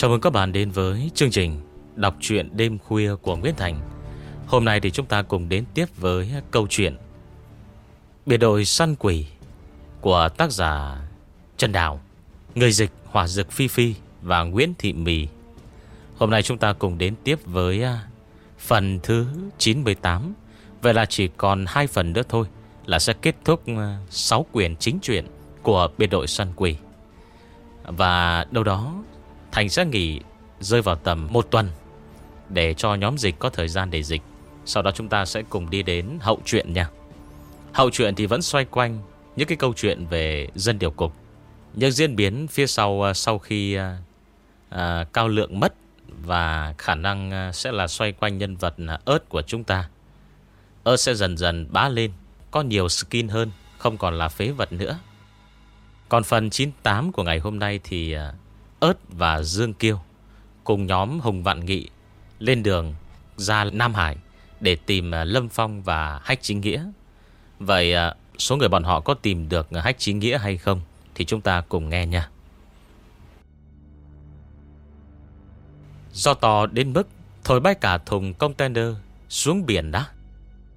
Chào mừng các bạn đến với chương trình Đọc truyện đêm khuya của Nguyễn Thành. Hôm nay thì chúng ta cùng đến tiếp với câu chuyện Biệt đội săn quỷ Của tác giả Trần Đào, Người dịch Hỏa Dực Phi Phi Và Nguyễn Thị Mì. Hôm nay chúng ta cùng đến tiếp với à, Phần thứ 98 Vậy là chỉ còn hai phần nữa thôi Là sẽ kết thúc à, 6 quyển chính truyện Của biệt đội săn quỷ. Và đâu đó Thành sẽ nghỉ rơi vào tầm một tuần Để cho nhóm dịch có thời gian để dịch. Sau đó chúng ta sẽ cùng đi đến hậu truyện nha. Hậu truyện thì vẫn xoay quanh Những cái câu chuyện về dân điều cục. Những diễn biến phía sau à, Sau khi à, à, Cao Lượng mất Và khả năng à, sẽ là xoay quanh nhân vật ớt của chúng ta ớt sẽ dần dần bá lên Có nhiều skin hơn Không còn là phế vật nữa. Còn phần 98 của ngày hôm nay thì ớt và Dương Kiêu cùng nhóm Hùng Vạn Nghị lên đường ra Nam Hải để tìm à, Lâm Phong và Hách Chính Nghĩa. Vậy à, số người bọn họ có tìm được Hách Chính Nghĩa hay không thì chúng ta cùng nghe nha. Do to đến mức thổi bay cả thùng container xuống biển đã.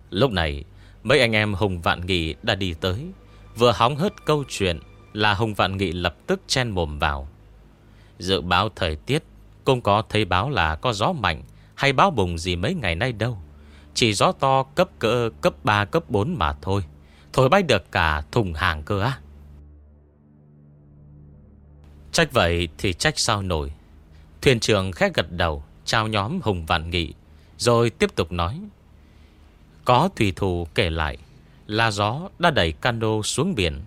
Lúc này, mấy anh em Hùng Vạn Nghị đã đi tới. Vừa hóng hớt câu chuyện là Hùng Vạn Nghị lập tức chen mồm vào. Dự báo thời tiết, Cũng có thấy báo là có gió mạnh, Hay báo bùng gì mấy ngày nay đâu. Chỉ gió to cấp cỡ, cấp 3 cấp 4 mà thôi. Thổi bay được cả thùng hàng cơ á. Trách vậy thì trách sao nổi. Thuyền trưởng khét gật đầu trao nhóm Hùng Vạn Nghị, Rồi tiếp tục nói. Có thủy thủ kể lại, Là gió đã đẩy cano xuống biển.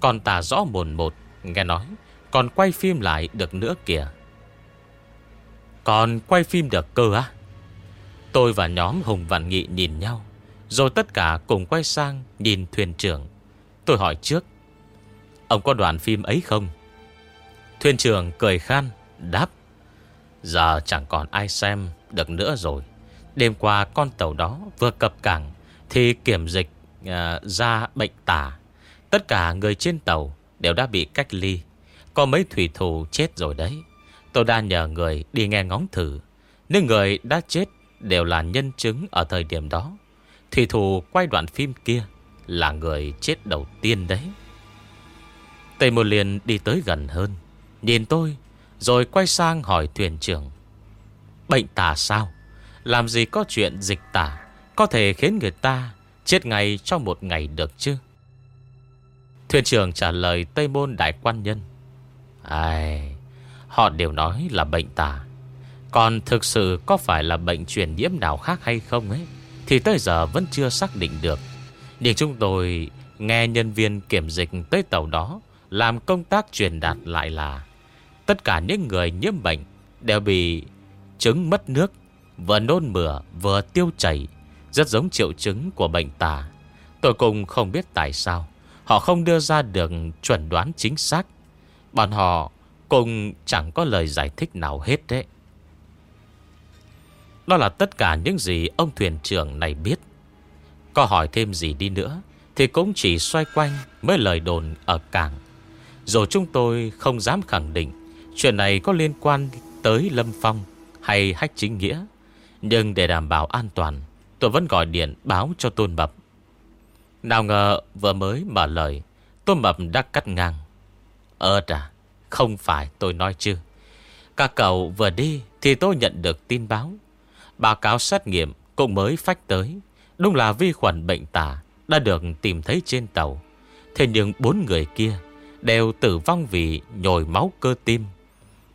Còn tà rõ mồn một, Nghe nói còn quay phim lại được nữa kìa. Còn quay phim được cơ á? Tôi và nhóm Hùng Vạn Nghị nhìn nhau Rồi tất cả cùng quay sang Nhìn thuyền trưởng. Tôi hỏi trước Ông có đoàn phim ấy không? Thuyền trưởng cười khan Đáp Giờ chẳng còn ai xem được nữa rồi. Đêm qua con tàu đó vừa cập cảng Thì kiểm dịch à, ra bệnh tả. Tất cả người trên tàu đều đã bị cách ly có mấy thủy thủ chết rồi đấy. Tôi đã nhờ người đi nghe ngóng thử. Nếu người đã chết Đều là nhân chứng ở thời điểm đó. Thủy thủ quay đoạn phim kia Là người chết đầu tiên đấy. Tây Môn Liên đi tới gần hơn, Nhìn tôi, Rồi quay sang hỏi thuyền trưởng. Bệnh tà sao? Làm gì có chuyện dịch tả Có thể khiến người ta Chết ngay trong một ngày được chứ? Thuyền trưởng trả lời Tây Môn Đại Quan Nhân. Ai, họ đều nói là bệnh tà. Còn thực sự có phải là bệnh truyền nhiễm nào khác hay không ấy Thì tới giờ vẫn chưa xác định được. Nhưng chúng tôi nghe nhân viên kiểm dịch tới tàu đó Làm công tác truyền đạt lại là Tất cả những người nhiễm bệnh Đều bị chứng mất nước Vừa nôn mửa vừa tiêu chảy Rất giống triệu chứng của bệnh tà. Tôi cũng không biết tại sao Họ không đưa ra được chuẩn đoán chính xác. Bọn họ cũng chẳng có lời giải thích nào hết đấy. Đó là tất cả những gì ông thuyền trưởng này biết. Có hỏi thêm gì đi nữa thì cũng chỉ xoay quanh mấy lời đồn ở cảng. Rồi chúng tôi không dám khẳng định chuyện này có liên quan tới Lâm Phong hay Hách Chính Nghĩa. Nhưng để đảm bảo an toàn, tôi vẫn gọi điện báo cho Tôn Mập. Nào ngờ vừa mới mở lời, Tôn Mập đã cắt ngang ờ à Không phải tôi nói chứ. Các cậu vừa đi Thì tôi nhận được tin báo. Báo cáo xét nghiệm cũng mới phách tới. Đúng là vi khuẩn bệnh tả Đã được tìm thấy trên tàu. Thế nhưng bốn người kia Đều tử vong vì nhồi máu cơ tim.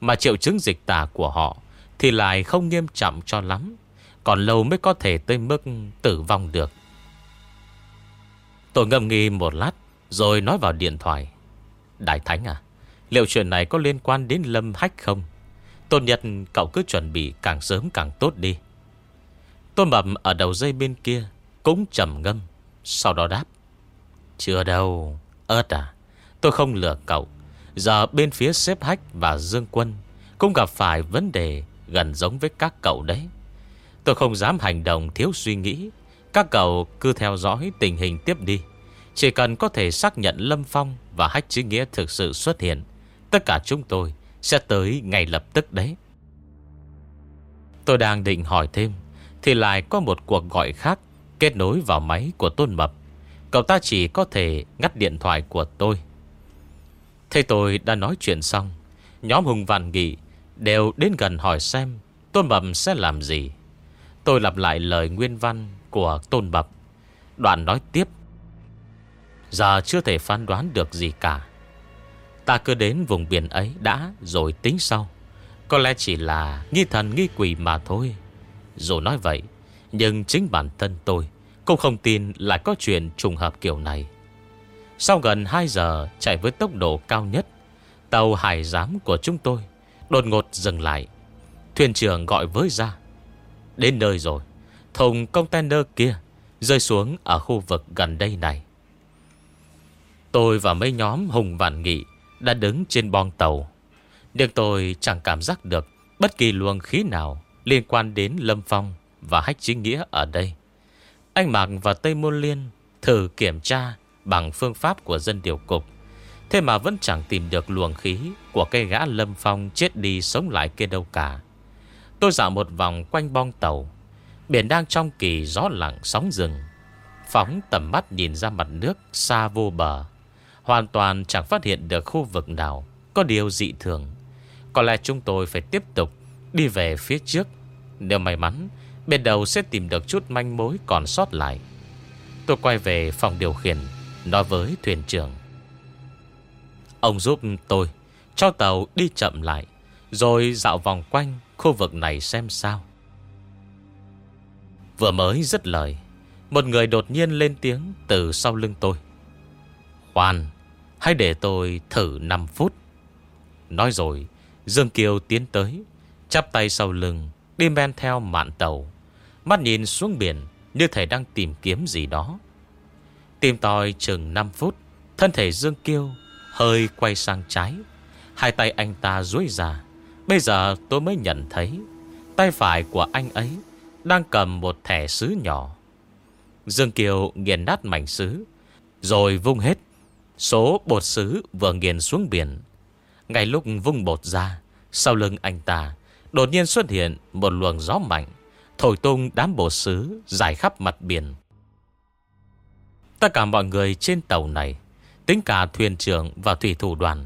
Mà triệu chứng dịch tả của họ Thì lại không nghiêm trọng cho lắm. Còn lâu mới có thể tới mức tử vong được. Tôi ngâm nghi một lát, Rồi nói vào điện thoại. Đại Thánh à Liệu chuyện này có liên quan đến Lâm Hách không? Tốt nhất cậu cứ chuẩn bị càng sớm càng tốt đi. Tôn Mập ở đầu dây bên kia Cũng trầm ngâm, Sau đó đáp. Chưa đâu Ơt à Tôi không lừa cậu. Giờ bên phía xếp Hách và Dương Quân Cũng gặp phải vấn đề gần giống với các cậu đấy. Tôi không dám hành động thiếu suy nghĩ, Các cậu cứ theo dõi tình hình tiếp đi. Chỉ cần có thể xác nhận Lâm Phong Và Hách Chí Nghĩa thực sự xuất hiện, Tất cả chúng tôi Sẽ tới ngay lập tức đấy. Tôi đang định hỏi thêm, Thì lại có một cuộc gọi khác Kết nối vào máy của Tôn Mập. Cậu ta chỉ có thể ngắt điện thoại của tôi. Thế tôi đã nói chuyện xong, Nhóm Hùng Vạn Nghị Đều đến gần hỏi xem Tôn Mập sẽ làm gì. Tôi lặp lại lời nguyên văn của Tôn Mập. Đoạn nói tiếp. Giờ chưa thể phán đoán được gì cả. Ta cứ đến vùng biển ấy đã Rồi tính sau. Có lẽ chỉ là nghi thần nghi quỷ mà thôi. Dù nói vậy, Nhưng chính bản thân tôi Cũng không tin lại có chuyện trùng hợp kiểu này. Sau gần 2 giờ Chạy với tốc độ cao nhất, Tàu hải giám của chúng tôi Đột ngột dừng lại. Thuyền trưởng gọi với ra, Đến nơi rồi, Thùng container kia Rơi xuống ở khu vực gần đây này. Tôi và mấy nhóm Hùng Vạn Nghị Đã đứng trên bong tàu. Nhưng tôi chẳng cảm giác được Bất kỳ luồng khí nào Liên quan đến Lâm Phong Và Hách Chính Nghĩa ở đây. Anh Mạc và Tây Môn Liên Thử kiểm tra bằng phương pháp của dân điều cục, Thế mà vẫn chẳng tìm được luồng khí Của cây gã Lâm Phong chết đi sống lại kia đâu cả. Tôi dạo một vòng quanh bong tàu, Biển đang trong kỳ gió lặng sóng rừng, Phóng tầm mắt nhìn ra mặt nước xa vô bờ. Hoàn toàn chẳng phát hiện được khu vực nào Có điều dị thường. Có lẽ chúng tôi phải tiếp tục Đi về phía trước. Nếu may mắn, Bên đầu sẽ tìm được chút manh mối còn sót lại. Tôi quay về phòng điều khiển, Nói với thuyền trưởng. Ông giúp tôi, Cho tàu đi chậm lại, Rồi dạo vòng quanh khu vực này xem sao. Vừa mới dứt lời, Một người đột nhiên lên tiếng Từ sau lưng tôi. Khoan Hãy để tôi thử 5 phút. Nói rồi, Dương Kiều tiến tới, Chắp tay sau lưng, Đi men theo mạn tàu. Mắt nhìn xuống biển Như thể đang tìm kiếm gì đó. Tìm tòi chừng 5 phút, Thân thể Dương Kiêu Hơi quay sang trái. Hai tay anh ta duỗi ra. Bây giờ tôi mới nhận thấy, Tay phải của anh ấy Đang cầm một thẻ sứ nhỏ. Dương Kiều nghiền nát mảnh sứ, Rồi vung hết Số bột sứ vừa nghiền xuống biển. Ngay lúc vung bột ra, Sau lưng anh ta, Đột nhiên xuất hiện một luồng gió mạnh, Thổi tung đám bột sứ Dài khắp mặt biển. Tất cả mọi người trên tàu này, Tính cả thuyền trưởng và thủy thủ đoàn,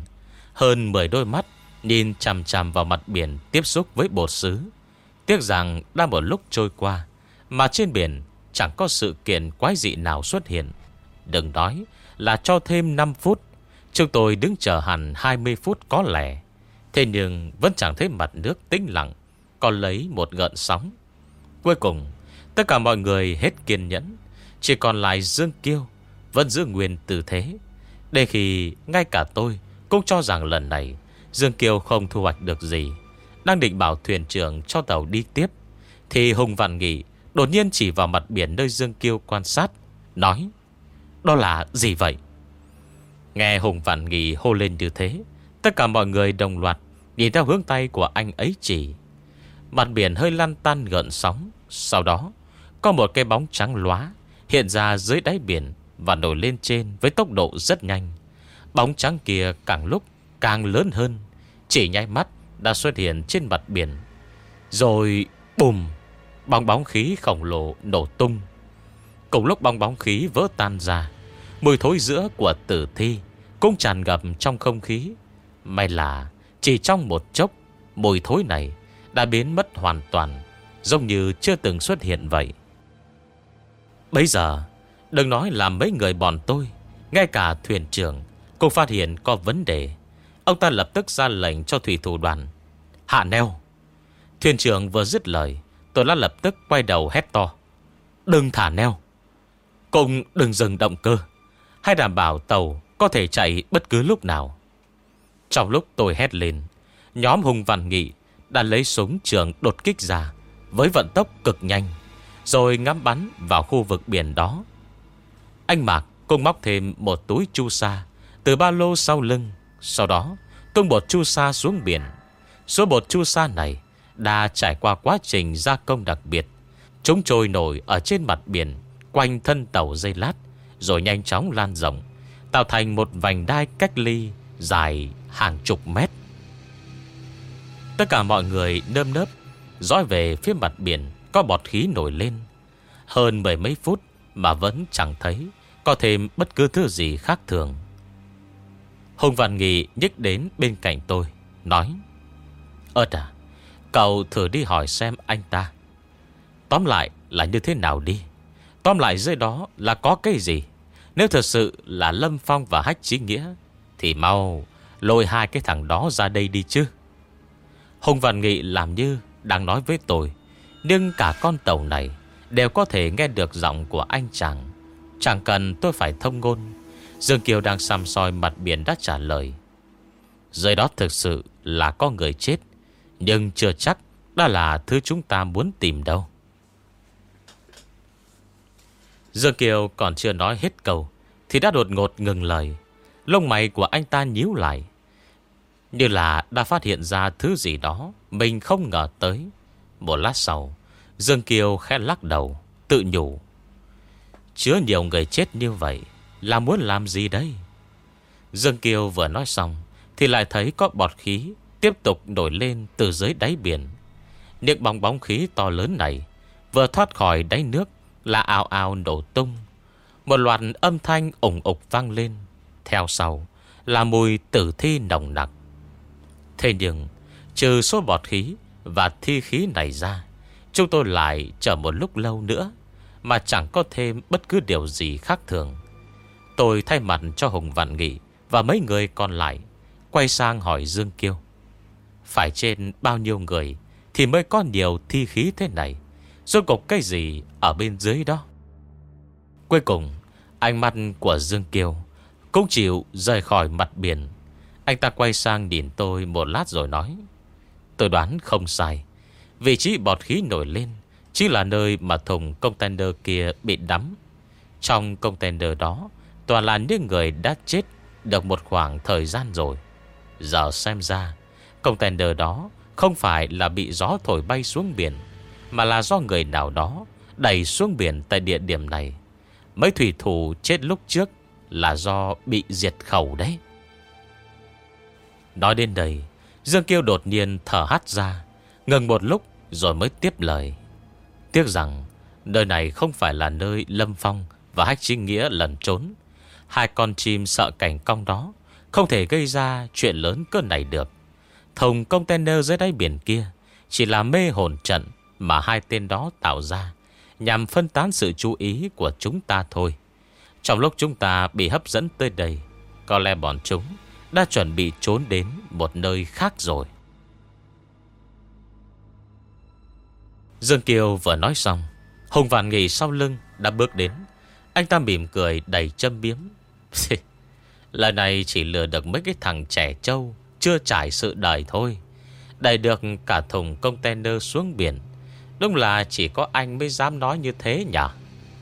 Hơn 10 đôi mắt Nhìn chằm chằm vào mặt biển Tiếp xúc với bột sứ Tiếc rằng đã một lúc trôi qua Mà trên biển chẳng có sự kiện quái dị nào xuất hiện. Đừng nói là cho thêm 5 phút. Chúng tôi đứng chờ hẳn 20 phút có lẽ. Thế nhưng vẫn chẳng thấy mặt nước tĩnh lặng Còn lấy một gợn sóng. Cuối cùng, Tất cả mọi người hết kiên nhẫn. Chỉ còn lại Dương Kiêu Vẫn giữ nguyên tư thế. Để khi ngay cả tôi Cũng cho rằng lần này Dương Kiều không thu hoạch được gì, Đang định bảo thuyền trưởng cho tàu đi tiếp, Thì Hùng Vạn Nghị Đột nhiên chỉ vào mặt biển nơi Dương Kiêu quan sát, Nói đó là gì vậy? Nghe Hùng Vạn Nghị hô lên như thế, Tất cả mọi người đồng loạt Nhìn theo hướng tay của anh ấy chỉ. Mặt biển hơi lan tan gợn sóng, Sau đó Có một cái bóng trắng lóa Hiện ra dưới đáy biển Và nổi lên trên với tốc độ rất nhanh. Bóng trắng kia càng lúc càng lớn hơn, Chỉ nháy mắt đã xuất hiện trên mặt biển. Rồi bùm Bóng bóng khí khổng lồ nổ tung. Cùng lúc bong bóng khí vỡ tan ra, Mùi thối giữa của tử thi Cũng tràn ngập trong không khí. May là chỉ trong một chốc, Mùi thối này đã biến mất hoàn toàn, Giống như chưa từng xuất hiện vậy. Bây giờ, Đừng nói là mấy người bọn tôi, Ngay cả thuyền trưởng Cũng phát hiện có vấn đề. Ông ta lập tức ra lệnh cho thủy thủ đoàn. Hạ neo. Thuyền trưởng vừa dứt lời, Tôi đã lập tức quay đầu hét to. Đừng thả neo. Cùng đừng dừng động cơ. Hay đảm bảo tàu có thể chạy bất cứ lúc nào. Trong lúc tôi hét lên, Nhóm Hùng Văn Nghị Đã lấy súng trường đột kích ra Với vận tốc cực nhanh, Rồi ngắm bắn vào khu vực biển đó. Anh Mạc cũng móc thêm một túi chu sa Từ ba lô sau lưng, sau đó tung bột chu sa xuống biển. Số bột chu sa này Đã trải qua quá trình gia công đặc biệt, Chúng trôi nổi ở trên mặt biển. Quanh thân tàu dây lát, Rồi nhanh chóng lan rộng, Tạo thành một vành đai cách ly Dài hàng chục mét. Tất cả mọi người nơm nớp, Dõi về phía mặt biển Có bọt khí nổi lên. Hơn mười mấy phút mà vẫn chẳng thấy Có thêm bất cứ thứ gì khác thường. Hùng Văn Nghị nhích đến bên cạnh tôi, Nói Ơt à Cậu thử đi hỏi xem anh ta. Tóm lại là như thế nào đi? Tóm lại dưới đó là có cái gì? Nếu thật sự là Lâm Phong và Hách Chí Nghĩa, Thì mau Lôi hai cái thằng đó ra đây đi chứ. Hùng Văn Nghị làm như Đang nói với tôi, Nhưng cả con tàu này Đều có thể nghe được giọng của anh chàng. Chẳng cần tôi phải thông ngôn. Dương Kiều đang xăm soi mặt biển đã trả lời. Dưới đó thực sự là có người chết, Nhưng chưa chắc Đó là thứ chúng ta muốn tìm đâu. Dương Kiều còn chưa nói hết câu, Thì đã đột ngột ngừng lời. Lông mày của anh ta nhíu lại. Như là đã phát hiện ra thứ gì đó Mình không ngờ tới. Một lát sau, Dương Kiều khẽ lắc đầu, Tự nhủ. Chứa nhiều người chết như vậy, Là muốn làm gì đây? Dương Kiều vừa nói xong, Thì lại thấy có bọt khí Tiếp tục nổi lên từ dưới đáy biển. Những bóng bóng khí to lớn này Vừa thoát khỏi đáy nước là ào ào nổ tung. Một loạt âm thanh ủng ục vang lên. Theo sau Là mùi tử thi nồng nặc. Thế nhưng, Trừ số bọt khí Và thi khí này ra, Chúng tôi lại chờ một lúc lâu nữa Mà chẳng có thêm bất cứ điều gì khác thường. Tôi thay mặt cho Hùng Vạn Nghị Và mấy người còn lại Quay sang hỏi Dương Kiêu, Phải trên bao nhiêu người Thì mới có nhiều thi khí thế này? Rốt cục cái gì ở bên dưới đó? Cuối cùng, Ánh mắt của Dương Kiều Cũng chịu rời khỏi mặt biển. Anh ta quay sang nhìn tôi một lát rồi nói, Tôi đoán không sai. Vị trí bọt khí nổi lên Chính là nơi mà thùng container kia bị đắm. Trong container đó, Toàn là những người đã chết Được một khoảng thời gian rồi. Giờ xem ra, Container đó không phải là bị gió thổi bay xuống biển. Mà là do người nào đó Đẩy xuống biển tại địa điểm này. Mấy thủy thủ chết lúc trước Là do bị diệt khẩu đấy. Nói đến đây, Dương Kiêu đột nhiên thở hắt ra, Ngừng một lúc rồi mới tiếp lời. Tiếc rằng, Nơi này không phải là nơi Lâm Phong Và Hách Chính Nghĩa lần trốn. Hai con chim sợ cảnh cong đó Không thể gây ra chuyện lớn cơn này được. Thùng container dưới đáy biển kia Chỉ là mê hồn trận mà hai tên đó tạo ra, Nhằm phân tán sự chú ý của chúng ta thôi. Trong lúc chúng ta bị hấp dẫn tới đây, Có lẽ bọn chúng Đã chuẩn bị trốn đến một nơi khác rồi. Dương Kiều vừa nói xong, Hùng Vạn Nghị sau lưng đã bước đến. Anh ta mỉm cười đầy châm biếm. Lần này chỉ lừa được mấy cái thằng trẻ trâu, Chưa trải sự đời thôi. Đẩy được cả thùng container xuống biển Đúng là chỉ có anh mới dám nói như thế nhỉ?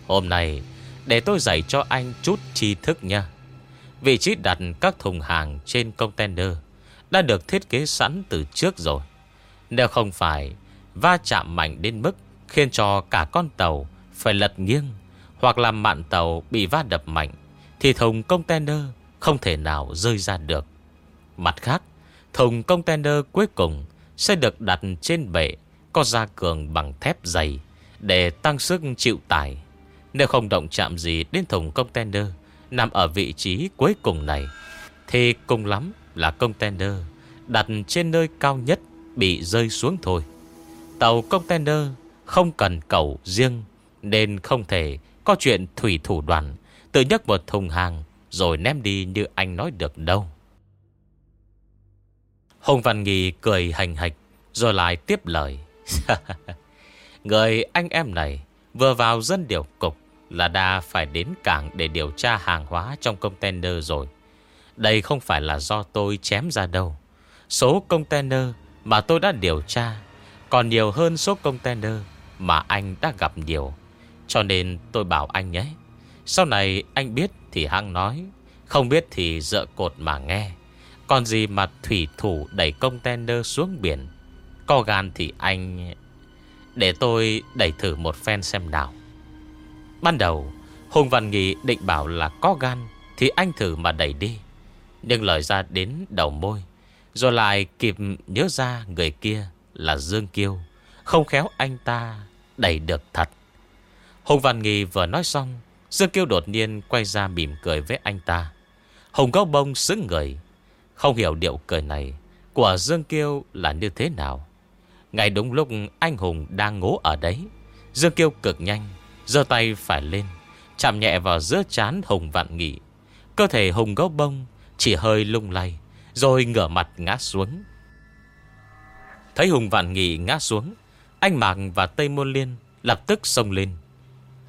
Hôm nay, Để tôi dạy cho anh chút tri thức nha. Vị trí đặt các thùng hàng trên container Đã được thiết kế sẵn từ trước rồi. Nếu không phải Va chạm mạnh đến mức Khiến cho cả con tàu Phải lật nghiêng Hoặc làm mạn tàu bị va đập mạnh, Thì thùng container không thể nào rơi ra được. Mặt khác, Thùng container cuối cùng Sẽ được đặt trên bệ có gia cường bằng thép dày Để tăng sức chịu tải. Nếu không động chạm gì đến thùng container Nằm ở vị trí cuối cùng này, Thì cùng lắm là container Đặt trên nơi cao nhất Bị rơi xuống thôi. Tàu container không cần cầu riêng Nên không thể có chuyện thủy thủ đoàn, Tự nhấc một thùng hàng Rồi ném đi như anh nói được đâu. Hùng Văn Nghì cười hành hạch Rồi lại tiếp lời. Người anh em này Vừa vào dân điều cục Là đã phải đến cảng để điều tra hàng hóa Trong container rồi. Đây không phải là do tôi chém ra đâu. Số container mà tôi đã điều tra còn nhiều hơn số container Mà anh đã gặp nhiều. Cho nên tôi bảo anh nhé, Sau này anh biết thì hăng nói, Không biết thì dợ cột mà nghe. Còn gì mà thủy thủ đẩy container xuống biển có gan thì anh Để tôi đẩy thử một phen xem nào. Ban đầu, Hùng Văn Nghị định bảo là có gan Thì anh thử mà đẩy đi. Nhưng lời ra đến đầu môi, Rồi lại kịp nhớ ra người kia là Dương Kiêu, Không khéo anh ta đẩy được thật. Hùng Văn Nghị vừa nói xong, Dương Kiêu đột nhiên quay ra mỉm cười với anh ta. Hùng Gấu Bông xứng người. Không hiểu điệu cười này Của Dương Kiêu là như thế nào. Ngay đúng lúc anh Hùng đang ngố ở đấy, Dương Kiêu cực nhanh, giơ tay phải lên, Chạm nhẹ vào giữa chán Hùng Vạn Nghị. Cơ thể Hùng Gấu Bông, Chỉ hơi lung lay, Rồi ngửa mặt ngã xuống. Thấy Hùng Vạn Nghị ngã xuống, Anh Mạc và Tây Môn Liên Lập tức xông lên.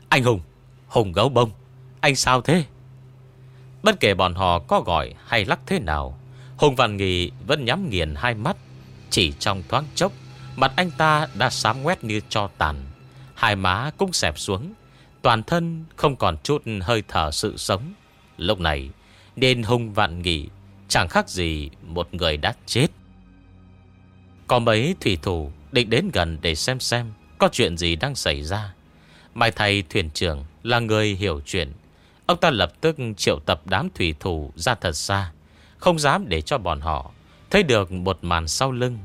Anh Hùng Hùng Gấu Bông, Anh sao thế? Bất kể bọn họ có gọi hay lắc thế nào, Hùng Vạn Nghị vẫn nhắm nghiền hai mắt, Chỉ trong thoáng chốc Mặt anh ta đã xám quét như cho tàn. Hai má cũng xẹp xuống. Toàn thân không còn chút hơi thở sự sống. Lúc này, Nên hung Vạn Nghị Chẳng khác gì một người đã chết. Có mấy thủy thủ Định đến gần để xem xem Có chuyện gì đang xảy ra. Mai thầy thuyền trưởng là người hiểu chuyện. Ông ta lập tức triệu tập đám thủy thủ ra thật xa. Không dám để cho bọn họ Thấy được một màn sau lưng.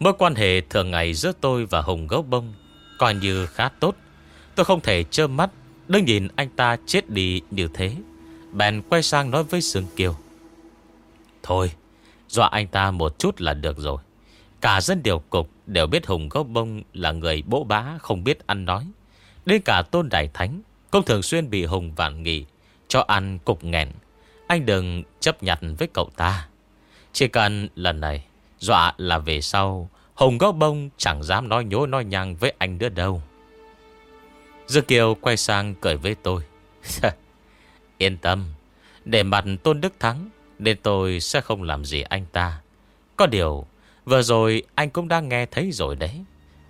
Mối quan hệ thường ngày giữa tôi và Hùng Gấu Bông Coi như khá tốt. Tôi không thể trơ mắt Đứng nhìn anh ta chết đi như thế. Bèn quay sang nói với Dương Kiều. Thôi, Dọa anh ta một chút là được rồi. Cả dân điều cục đều biết Hùng Gấu Bông Là người bố bá không biết ăn nói. Đến cả Tôn Đại Thánh cũng thường xuyên bị Hùng vạn nghị Cho ăn cục nghẹn. Anh đừng chấp nhận với cậu ta. Chỉ cần lần này Dọa là về sau, Hồng Gấu Bông chẳng dám nói nhố nói nhăng với anh nữa đâu. Dương Kiều quay sang cười với tôi. Yên tâm, Để mặt Tôn Đức Thắng, Nên tôi sẽ không làm gì anh ta. Có điều, Vừa rồi anh cũng đã nghe thấy rồi đấy.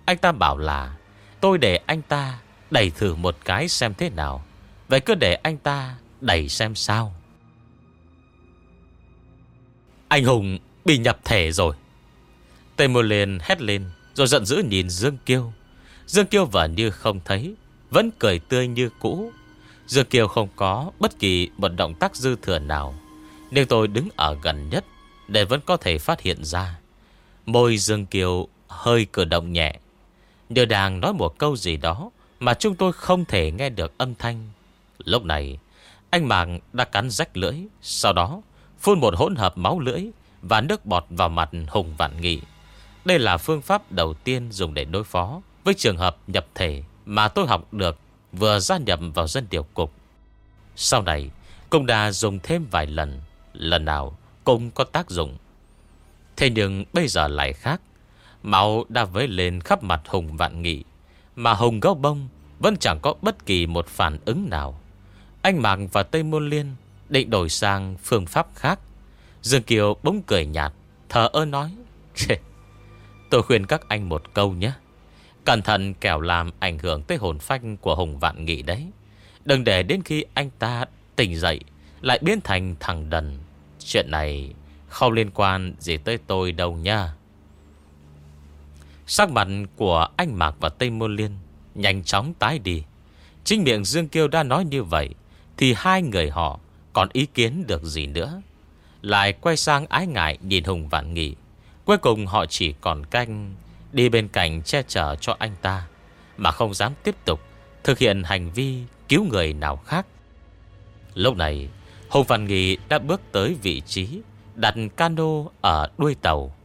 Anh ta bảo là, Tôi để anh ta đẩy thử một cái xem thế nào. Vậy cứ để anh ta đẩy xem sao. Anh Hùng bị nhập thể rồi. Tây Mô Liên hét lên, Rồi giận dữ nhìn Dương Kiêu. Dương Kiêu vẫn như không thấy, Vẫn cười tươi như cũ. Dương Kiêu không có bất kỳ một động tác dư thừa nào, Nhưng tôi đứng ở gần nhất Để vẫn có thể phát hiện ra. Môi Dương Kiều hơi cử động nhẹ. Như đang nói một câu gì đó Mà chúng tôi không thể nghe được âm thanh. Lúc này, Anh Mạng đã cắn rách lưỡi, Sau đó phun một hỗn hợp máu lưỡi Và nước bọt vào mặt Hùng Vạn Nghị. Đây là phương pháp đầu tiên dùng để đối phó Với trường hợp nhập thể Mà tôi học được Vừa gia nhập vào dân điều cục. Sau này, Cũng đã dùng thêm vài lần Lần nào cũng có tác dụng. Thế nhưng bây giờ lại khác. Máu đã vấy lên khắp mặt Hùng Vạn Nghị, Mà Hùng Gấu Bông Vẫn chẳng có bất kỳ một phản ứng nào. Anh Mạc và Tây Môn Liên Định đổi sang phương pháp khác. Dương Kiều bỗng cười nhạt, Thờ ơ nói Tôi khuyên các anh một câu nhé. Cẩn thận kẻo làm ảnh hưởng tới hồn phách của Hùng Vạn Nghị đấy. Đừng để đến khi anh ta tỉnh dậy Lại biến thành thằng đần. Chuyện này không liên quan gì tới tôi đâu nha Sắc mặt của anh Mạc và Tây Môn Liên Nhanh chóng tái đi. Chính miệng Dương Kiêu đã nói như vậy Thì hai người họ còn ý kiến được gì nữa? Lại quay sang ái ngại nhìn Hùng Vạn Nghị. Cuối cùng họ chỉ còn canh, Đi bên cạnh che chở cho anh ta, Mà không dám tiếp tục Thực hiện hành vi cứu người nào khác. Lúc này Hùng văn Nghị đã bước tới vị trí Đặt cano ở đuôi tàu.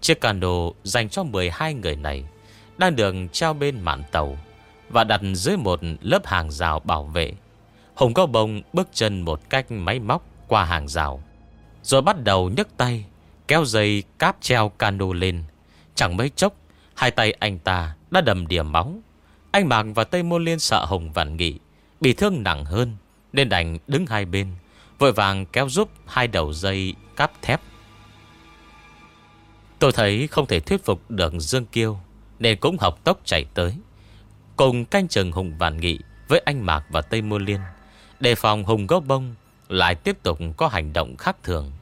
Chiếc cano dành cho 12 người này Đang được treo bên mạn tàu Và đặt dưới một lớp hàng rào bảo vệ. Hùng Cao Bông bước chân một cách máy móc qua hàng rào, Rồi bắt đầu nhấc tay Kéo dây cáp treo cano lên. Chẳng mấy chốc, Hai tay anh ta đã đầm điểm máu. Anh Mạc và Tây Môn Liên sợ Hồng Vạn Nghị, Bị thương nặng hơn, Nên đành đứng hai bên, Vội vàng kéo giúp hai đầu dây cáp thép. Tôi thấy không thể thuyết phục được Dương Kiêu, Nên cũng học tốc chạy tới, Cùng canh chừng Hùng Vạn Nghị Với anh Mạc và Tây Môn Liên, Đề phòng Hùng Gốc Bông Lại tiếp tục có hành động khác thường.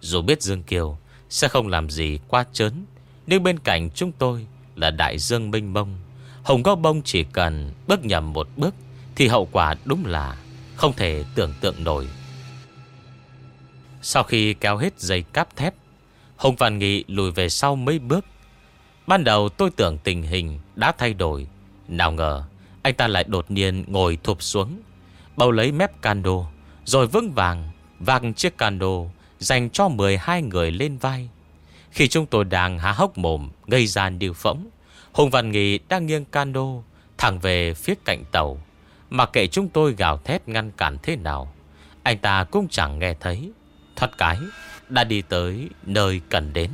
Dù biết Dương Kiều sẽ không làm gì quá chớn Nhưng bên cạnh chúng tôi Là Đại Dương Minh Mông. Hùng Gốc Bông chỉ cần bước nhầm một bước Thì hậu quả đúng là Không thể tưởng tượng nổi. Sau khi kéo hết dây cáp thép Hùng Văn Nghị lùi về sau mấy bước. Ban đầu tôi tưởng tình hình đã thay đổi. Nào ngờ, Anh ta lại đột nhiên ngồi thụp xuống, Bầu lấy mép cando Rồi vững vàng Vàng chiếc cando Dành cho 12 người lên vai. Khi chúng tôi đang há hốc mồm, Gây gian điều phóng Hùng Văn Nghị đang nghiêng cano, Thẳng về phía cạnh tàu. Mà kệ chúng tôi gào thét ngăn cản thế nào, Anh ta cũng chẳng nghe thấy. Thoát cái, Đã đi tới nơi cần đến.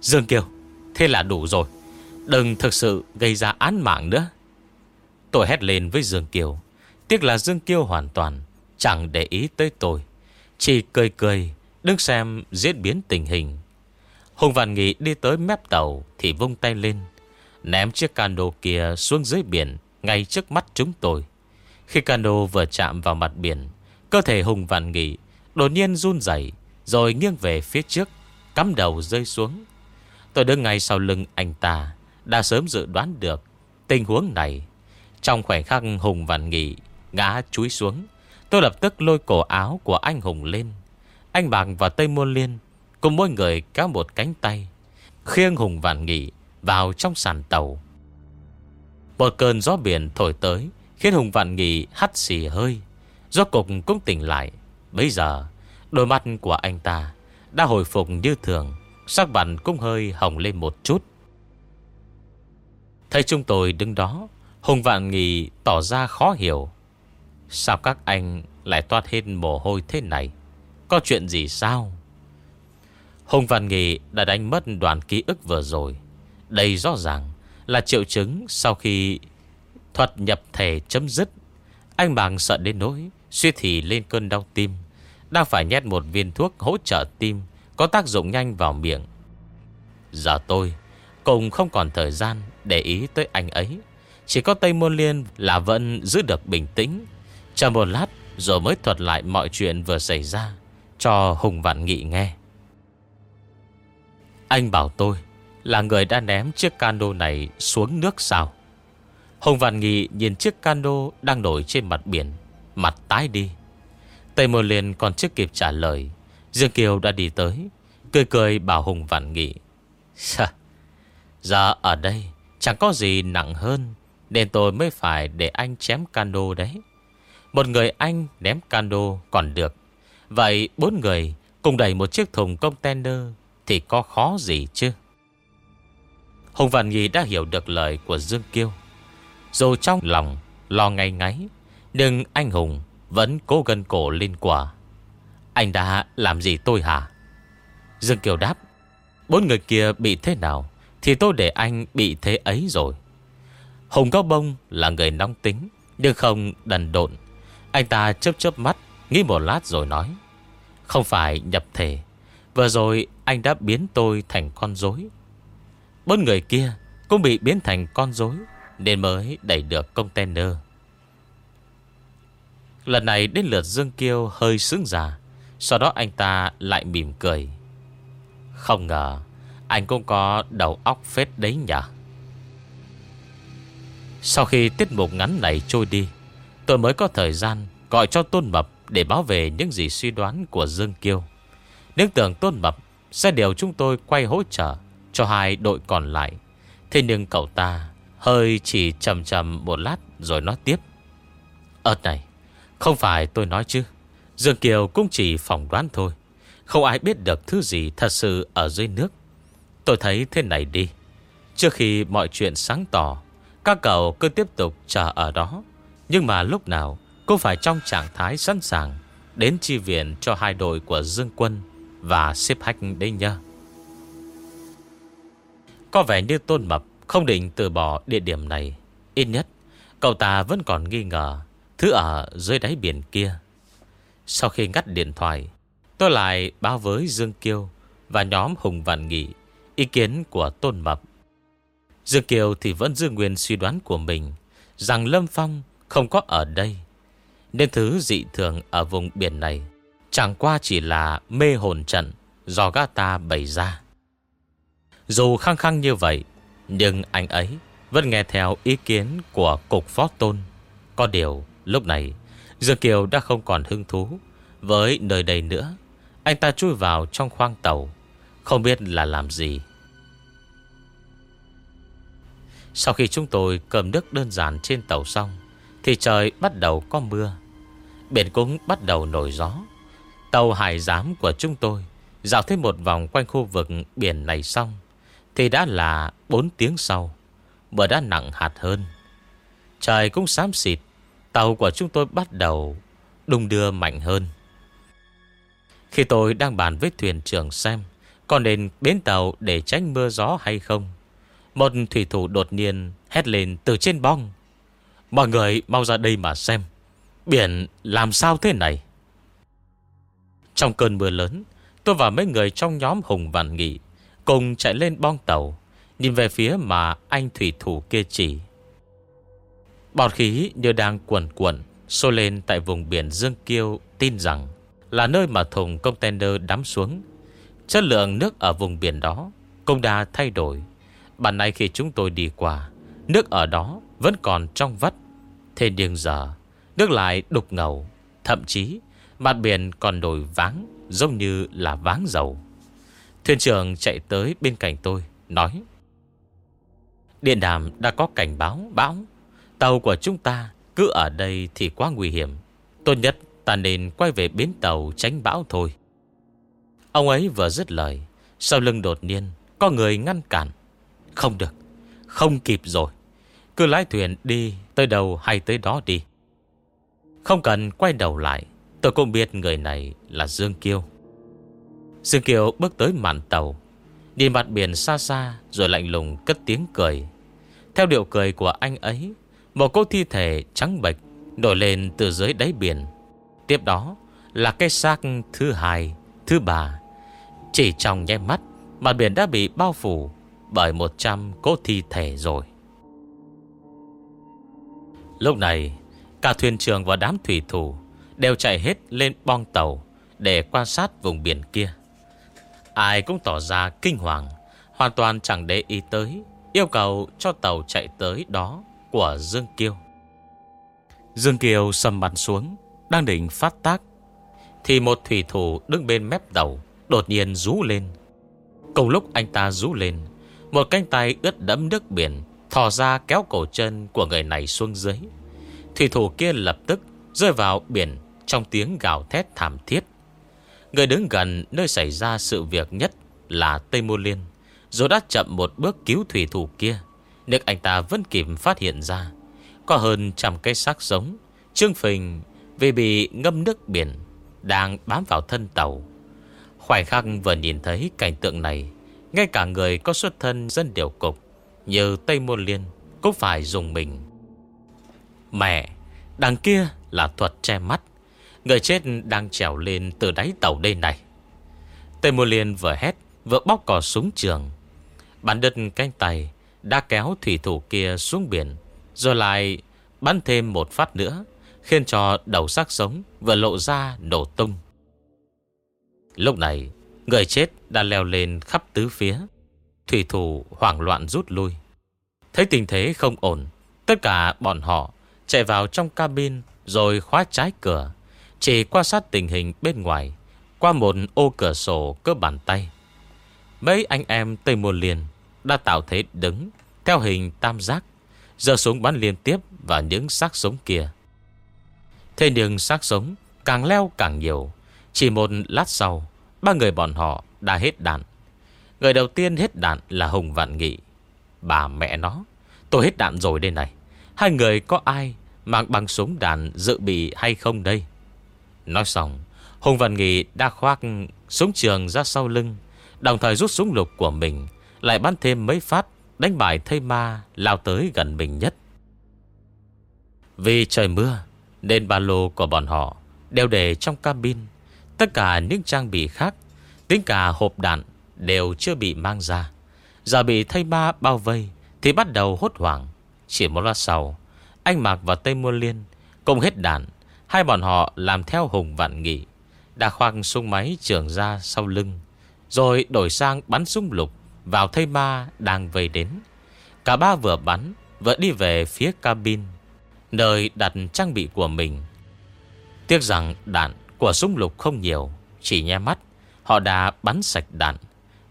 Dương Kiều, Thế là đủ rồi. Đừng thực sự gây ra án mạng nữa. Tôi hét lên với Dương Kiều. Tiếc là Dương Kiều hoàn toàn Chẳng để ý tới tôi. Chỉ cười cười, Đứng xem diễn biến tình hình. Hùng Văn Nghị đi tới mép tàu Thì vung tay lên, Ném chiếc cano kia xuống dưới biển Ngay trước mắt chúng tôi. Khi cano vừa chạm vào mặt biển, Cơ thể Hùng Văn Nghị Đột nhiên run dậy Rồi nghiêng về phía trước, Cắm đầu rơi xuống. Tôi đứng ngay sau lưng anh ta, Đã sớm dự đoán được Tình huống này. Trong khoảnh khắc Hùng Văn Nghị Ngã chúi xuống Tôi lập tức lôi cổ áo của anh Hùng lên. Anh Bằng và Tây Môn Liên Cùng mỗi người kéo một cánh tay. Khiêng Hùng vạn Nghị Vào trong sàn tàu. Một cơn gió biển thổi tới, Khiến Hùng Vạn Nghị hắt xì hơi. Gió cục cũng tỉnh lại. Bây giờ, Đôi mắt của anh ta Đã hồi phục như thường, Sắc mặt cũng hơi hồng lên một chút. Thấy chúng tôi đứng đó, Hùng Vạn Nghị tỏ ra khó hiểu. Sao các anh lại toát hết mồ hôi thế này? Có chuyện gì sao? Hùng văn Nghị đã đánh mất đoàn ký ức vừa rồi. Đây rõ ràng là triệu chứng sau khi thuật nhập thể chấm dứt. Anh bằng sợ đến nỗi Suy thì lên cơn đau tim. Đang phải nhét một viên thuốc hỗ trợ tim Có tác dụng nhanh vào miệng. Giờ tôi cũng không còn thời gian để ý tới anh ấy. Chỉ có Tây Môn Liên là vẫn giữ được bình tĩnh. Chờ một lát rồi mới thuật lại mọi chuyện vừa xảy ra, Cho Hùng Vạn Nghị nghe. Anh bảo tôi Là người đã ném chiếc cano này xuống nước sao? Hùng Vạn Nghị nhìn chiếc cano Đang nổi trên mặt biển, Mặt tái đi. Tây Môn Liên còn chưa kịp trả lời, Dương Kiều đã đi tới, Cười cười bảo Hùng Vạn Nghị Giờ ở đây Chẳng có gì nặng hơn, Nên tôi mới phải để anh chém cano đấy. Một người anh ném cano còn được. Vậy bốn người Cùng đẩy một chiếc thùng container Thì có khó gì chứ? Hùng văn Nghị đã hiểu được lời của Dương Kiêu. Dù trong lòng Lo ngay ngáy, Nhưng anh Hùng Vẫn cố gân cổ lên quả. Anh đã làm gì tôi hả? Dương Kiều đáp, Bốn người kia bị thế nào Thì tôi để anh bị thế ấy rồi. Hùng Cao Bông là người nóng tính, Nhưng không đần độn. Anh ta chớp chớp mắt, Nghĩ một lát rồi nói, Không phải nhập thể, Vừa rồi anh đã biến tôi thành con rối. Bốn người kia Cũng bị biến thành con rối Nên mới đẩy được container. Lần này đến lượt Dương Kiêu hơi sướng già, Sau đó anh ta lại mỉm cười. Không ngờ Anh cũng có đầu óc phết đấy nhỉ. Sau khi tiết mục ngắn này trôi đi Tôi mới có thời gian Gọi cho Tôn Mập Để báo về những gì suy đoán của Dương Kiêu. Nếu tưởng Tôn Mập Sẽ điều chúng tôi quay hỗ trợ Cho hai đội còn lại, Thế nhưng cậu ta Hơi chỉ chầm chầm một lát Rồi nói tiếp. Ơt này, Không phải tôi nói chứ. Dương Kiều cũng chỉ phỏng đoán thôi. Không ai biết được thứ gì thật sự ở dưới nước. Tôi thấy thế này đi. Trước khi mọi chuyện sáng tỏ, Các cậu cứ tiếp tục chờ ở đó. Nhưng mà lúc nào Cũng phải trong trạng thái sẵn sàng Đến chi viện cho hai đội của Dương Quân Và xếp hách đây nha Có vẻ như Tôn Mập Không định từ bỏ địa điểm này. Ít nhất, Cậu ta vẫn còn nghi ngờ Thứ ở dưới đáy biển kia. Sau khi ngắt điện thoại, Tôi lại báo với Dương Kiêu Và nhóm Hùng Vạn Nghị Ý kiến của Tôn Mập. Dương Kiều thì vẫn giữ nguyên suy đoán của mình Rằng Lâm Phong không có ở đây. Nên thứ dị thường ở vùng biển này Chẳng qua chỉ là mê hồn trận Do gã ta bày ra. Dù khăng khăng như vậy, Nhưng anh ấy Vẫn nghe theo ý kiến của Cục Phó Tôn. Có điều, lúc này, Dương Kiều đã không còn hứng thú Với nơi đây nữa. Anh ta chui vào trong khoang tàu, Không biết là làm gì. Sau khi chúng tôi cầm nước đơn giản trên tàu xong thì trời bắt đầu có mưa, Biển cũng bắt đầu nổi gió. Tàu hải giám của chúng tôi Dạo thêm một vòng quanh khu vực biển này xong, Thì đã là 4 tiếng sau, Mưa đã nặng hạt hơn. Trời cũng xám xịt, Tàu của chúng tôi bắt đầu Đung đưa mạnh hơn. Khi tôi đang bàn với thuyền trưởng xem Có nên bến tàu để tránh mưa gió hay không, Một thủy thủ đột nhiên Hét lên từ trên bong. Mọi người mau ra đây mà xem, Biển làm sao thế này? Trong cơn mưa lớn, Tôi và mấy người trong nhóm Hùng Văn Nghị Cùng chạy lên bong tàu, Nhìn về phía mà anh thủy thủ kia chỉ. Bọt khí như đang quẩn cuộn Xô lên tại vùng biển Dương Kiêu Tin rằng là nơi mà thùng container đắm xuống. Chất lượng nước ở vùng biển đó Cũng đã thay đổi. Bản này khi chúng tôi đi qua, Nước ở đó vẫn còn trong vắt. Thế nhưng giờ, Nước lại đục ngầu, Thậm chí mặt biển còn đổi váng Giống như là váng dầu. Thuyền trưởng chạy tới bên cạnh tôi, Nói, Điện đàm đã có cảnh báo bão. Tàu của chúng ta cứ ở đây thì quá nguy hiểm. Tốt nhất ta nên quay về bến tàu tránh bão thôi. Ông ấy vừa dứt lời, Sau lưng đột nhiên Có người ngăn cản, Không được, Không kịp rồi. Cứ lái thuyền đi Tới đâu hay tới đó đi. Không cần quay đầu lại, Tôi cũng biết người này là Dương Kiêu. Dương Kiều bước tới màn tàu, Nhìn mặt biển xa xa Rồi lạnh lùng cất tiếng cười. Theo điệu cười của anh ấy, Một cô thi thể trắng bệch Nổi lên từ dưới đáy biển. Tiếp đó là cái xác thứ hai, Thứ ba. Chỉ trong nháy mắt, Mặt biển đã bị bao phủ Bởi 100 cô thi thể rồi. Lúc này, Cả thuyền trường và đám thủy thủ Đều chạy hết lên bong tàu Để quan sát vùng biển kia. Ai cũng tỏ ra kinh hoàng, Hoàn toàn chẳng để ý tới Yêu cầu cho tàu chạy tới đó Của Dương Kiêu. Dương Kiều sầm mặt xuống, Đang định phát tác, Thì một thủy thủ đứng bên mép tàu Đột nhiên rú lên. Cùng lúc anh ta rú lên, Một cánh tay ướt đẫm nước biển Thò ra kéo cổ chân của người này xuống dưới. Thủy thủ kia lập tức Rơi vào biển Trong tiếng gào thét thảm thiết. Người đứng gần nơi xảy ra sự việc nhất Là Tây Mô Liên Rồi đã chậm một bước cứu thủy thủ kia, Nhưng anh ta vẫn kịp phát hiện ra. Có hơn trăm cây xác giống, Trương Phình Vì bị ngâm nước biển Đang bám vào thân tàu. Khoảnh khắc vừa nhìn thấy cảnh tượng này, Ngay cả người có xuất thân dân điều cục như Tây Môn Liên Cũng phải dùng mình? Mẹ, Đằng kia là thuật che mắt. Người chết đang trèo lên từ đáy tàu đây này. Tây Môn Liên vừa hét, Vừa bóc cò súng trường. Bắn đứt cánh tay, Đã kéo thủy thủ kia xuống biển, Rồi lại bắn thêm một phát nữa, Khiến cho đầu xác sống Vừa lộ ra nổ tung. Lúc này, Người chết đã leo lên khắp tứ phía. Thủy thủ hoảng loạn rút lui. Thấy tình thế không ổn, Tất cả bọn họ chạy vào trong cabin Rồi khóa trái cửa. Chỉ quan sát tình hình bên ngoài, Qua một ô cửa sổ cơ bàn tay. Mấy anh em Tây Môn Liên Đã tạo thế đứng Theo hình tam giác Giờ súng bắn liên tiếp vào những xác sống kia. Thế nhưng xác sống Càng leo càng nhiều. Chỉ một lát sau, Ba người bọn họ đã hết đạn. Người đầu tiên hết đạn là Hùng Vạn Nghị. Bà mẹ nó, Tôi hết đạn rồi đây này. Hai người có ai Mang bằng súng đạn dự bị hay không đây? Nói xong, Hùng vạn Nghị đã khoác súng trường ra sau lưng, Đồng thời rút súng lục của mình, Lại bắn thêm mấy phát Đánh bại thây ma lao tới gần mình nhất. Vì trời mưa, Nên ba lô của bọn họ Đều để trong cabin. Tất cả những trang bị khác, Tính cả hộp đạn Đều chưa bị mang ra. Giờ bị thây ma bao vây Thì bắt đầu hốt hoảng. Chỉ một lát sau, Anh Mạc và Tây Môn Liên Cùng hết đạn Hai bọn họ làm theo Hùng Vạn Nghị, Đã khoang súng máy trưởng ra sau lưng, Rồi đổi sang bắn súng lục Vào thây ma đang vây đến. Cả ba vừa bắn, Vừa đi về phía cabin, Nơi đặt trang bị của mình. Tiếc rằng đạn của súng lục không nhiều, Chỉ nhe mắt, Họ đã bắn sạch đạn.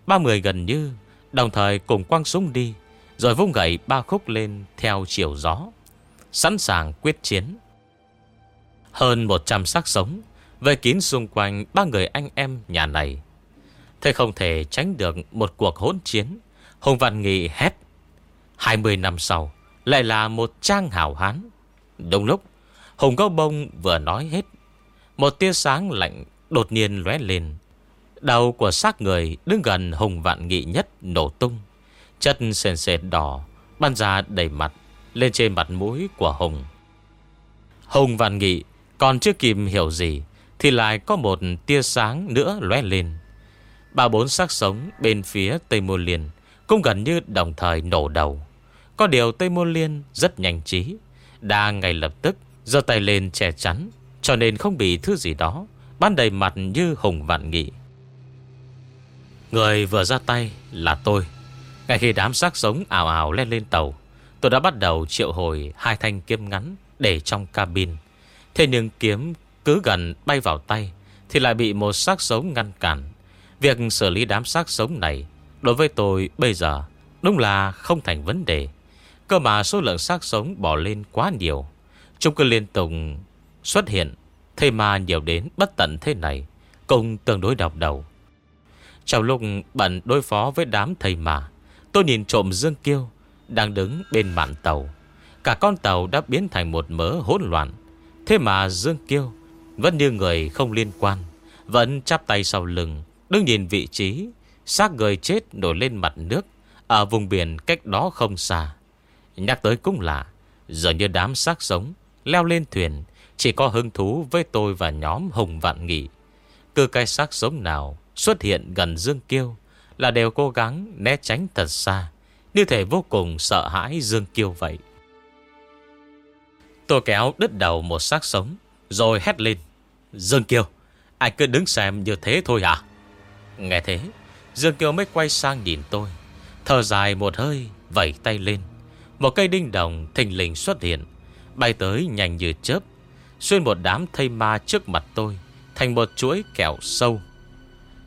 Ba người gần như, Đồng thời cùng quăng súng đi, Rồi vung gậy ba khúc lên theo chiều gió, Sẵn sàng quyết chiến. Hơn 100 xác sống Về kín xung quanh ba người anh em nhà này. Thế không thể tránh được một cuộc hỗn chiến, Hùng Văn Nghị hét. 20 năm sau, Lại là một trang hảo hán. Đúng lúc, Hùng Cao Bông vừa nói hết, Một tia sáng lạnh đột nhiên lóe lên Đầu của xác người đứng gần Hùng Vạn Nghị nhất nổ tung. Chất sền sệt đỏ ban ra đầy mặt, Lên trên mặt mũi của Hùng. Hùng Vạn Nghị, còn chưa kịp hiểu gì, Thì lại có một tia sáng nữa lóe lên. Ba bốn xác sống bên phía Tây Môn Liên Cũng gần như đồng thời nổ đầu. Có điều Tây Môn Liên rất nhanh trí, Đã ngay lập tức giơ tay lên che chắn, Cho nên không bị thứ gì đó Ban đầy mặt như Hùng Vạn Nghị. Người vừa ra tay là tôi. Ngay khi đám xác sống ảo ảo lên lên tàu, Tôi đã bắt đầu triệu hồi Hai thanh kiếm ngắn để trong cabin. Thế nhưng kiếm cứ gần bay vào tay Thì lại bị một xác sống ngăn cản. Việc xử lý đám xác sống này Đối với tôi bây giờ Đúng là không thành vấn đề. Cơ mà số lượng xác sống bỏ lên quá nhiều, Chúng cứ liên tục xuất hiện. Thế mà nhiều đến bất tận thế này Cùng tương đối đọc đầu. Trong lúc bận đối phó với đám thầy mà, Tôi nhìn trộm Dương Kiêu Đang đứng bên mạn tàu. Cả con tàu đã biến thành một mớ hỗn loạn. Thế mà Dương Kiêu Vẫn như người không liên quan, Vẫn chắp tay sau lưng, Đứng nhìn vị trí, xác người chết nổi lên mặt nước Ở vùng biển cách đó không xa. Nhắc tới cũng lạ Giờ như đám xác sống Leo lên thuyền, Chỉ có hứng thú với tôi và nhóm Hồng Vạn Nghị. Cứ cái xác sống nào Xuất hiện gần Dương Kiêu Là đều cố gắng né tránh thật xa. Như thể vô cùng sợ hãi Dương Kiêu vậy. Tôi kéo đứt đầu một xác sống, Rồi hét lên. Dương Kiêu, ai cứ đứng xem như thế thôi hả? Nghe thế, Dương Kiều mới quay sang nhìn tôi, Thở dài một hơi Vẩy tay lên. Một cây đinh đồng thình lình xuất hiện, Bay tới nhanh như chớp, Xuyên một đám thây ma trước mặt tôi, Thành một chuỗi kẹo sâu.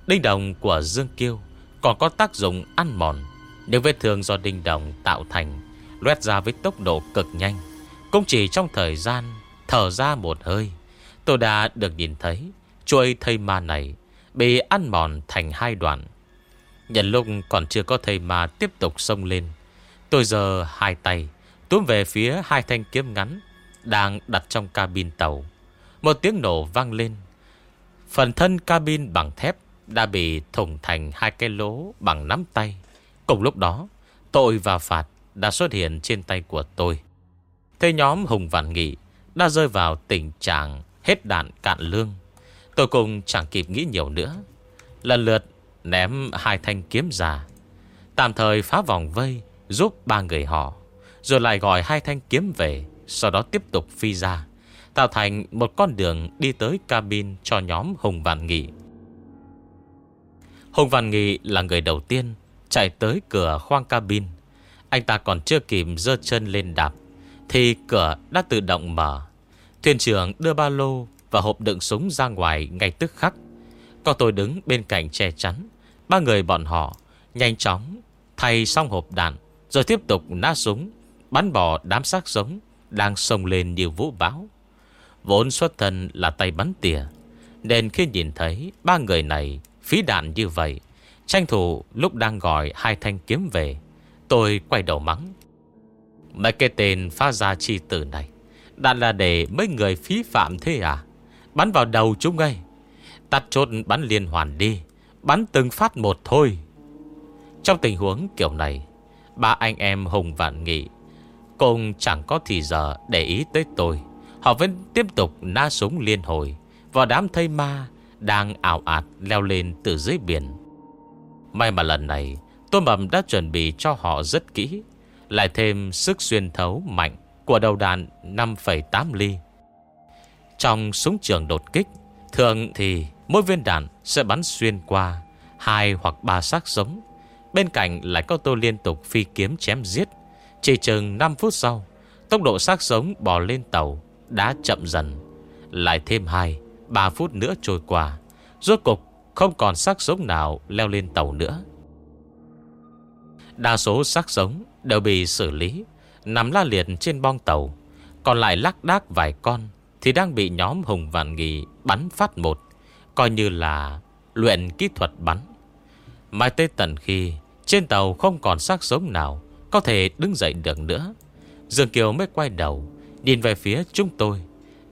Đinh đồng của Dương Kiêu Còn có tác dụng ăn mòn Những vết thương do đinh đồng tạo thành Loét ra với tốc độ cực nhanh. Cũng chỉ trong thời gian Thở ra một hơi, Tôi đã được nhìn thấy chuôi thây ma này Bị ăn mòn thành hai đoạn. Nhận lúc còn chưa có thầy mà tiếp tục xông lên, Tôi giờ hai tay, Túm về phía hai thanh kiếm ngắn Đang đặt trong cabin tàu. Một tiếng nổ vang lên, Phần thân cabin bằng thép đã bị thủng thành hai cái lỗ Bằng nắm tay. Cùng lúc đó, Tội và phạt đã xuất hiện trên tay của tôi. Thế nhóm Hùng Vạn Nghị Đã rơi vào tình trạng Hết đạn cạn lương. Tôi cũng chẳng kịp nghĩ nhiều nữa. Lần lượt ném hai thanh kiếm ra. Tạm thời phá vòng vây, Giúp ba người họ, Rồi lại gọi hai thanh kiếm về, Sau đó tiếp tục phi ra, Tạo thành một con đường đi tới cabin Cho nhóm Hùng Vạn Nghị. Hùng Văn Nghị là người đầu tiên Chạy tới cửa khoang cabin. Anh ta còn chưa kịp dơ chân lên đạp, Thì cửa đã tự động mở. Thuyền trưởng đưa ba lô Và hộp đựng súng ra ngoài ngay tức khắc. Còn tôi đứng bên cạnh che chắn, Ba người bọn họ Nhanh chóng thay xong hộp đạn Rồi tiếp tục nã súng, Bắn bỏ đám xác sống Đang sông lên như vũ báo Vốn xuất thân là tay bắn tỉa, Nên khi nhìn thấy Ba người này phí đạn như vậy, Tranh thủ lúc đang gọi Hai thanh kiếm về, Tôi quay đầu mắng. Mấy cái tên phá ra chi tử này đã là để mấy người phí phạm thế à? Bắn vào đầu chúng ngay. Tắt chốt bắn liên hoàn đi, Bắn từng phát một thôi. Trong tình huống kiểu này, Ba anh em Hùng Vạn Nghị Cùng chẳng có thì giờ để ý tới tôi. Họ vẫn tiếp tục na súng liên hồi Vào đám thây ma đang ảo ạt leo lên từ dưới biển. May mà lần này Tôi mầm đã chuẩn bị cho họ rất kỹ Lại thêm sức xuyên thấu mạnh Của đầu đạn 5,8 ly. Trong súng trường đột kích Thường thì Mỗi viên đạn sẽ bắn xuyên qua Hai hoặc ba xác sống. Bên cạnh lại có tôi liên tục phi kiếm chém giết. Chỉ chừng 5 phút sau Tốc độ xác sống bò lên tàu Đã chậm dần Lại thêm hai. 3 phút nữa trôi qua, Rốt cục Không còn xác sống nào leo lên tàu nữa. Đa số xác sống đều bị xử lý, Nằm la liệt trên bong tàu. Còn lại lắc đác vài con Thì đang bị nhóm Hùng Vạn Nghị bắn phát một, Coi như là luyện kỹ thuật bắn. Mai tới tận khi Trên tàu không còn xác sống nào Có thể đứng dậy được nữa, Dương Kiều mới quay đầu, Nhìn về phía chúng tôi,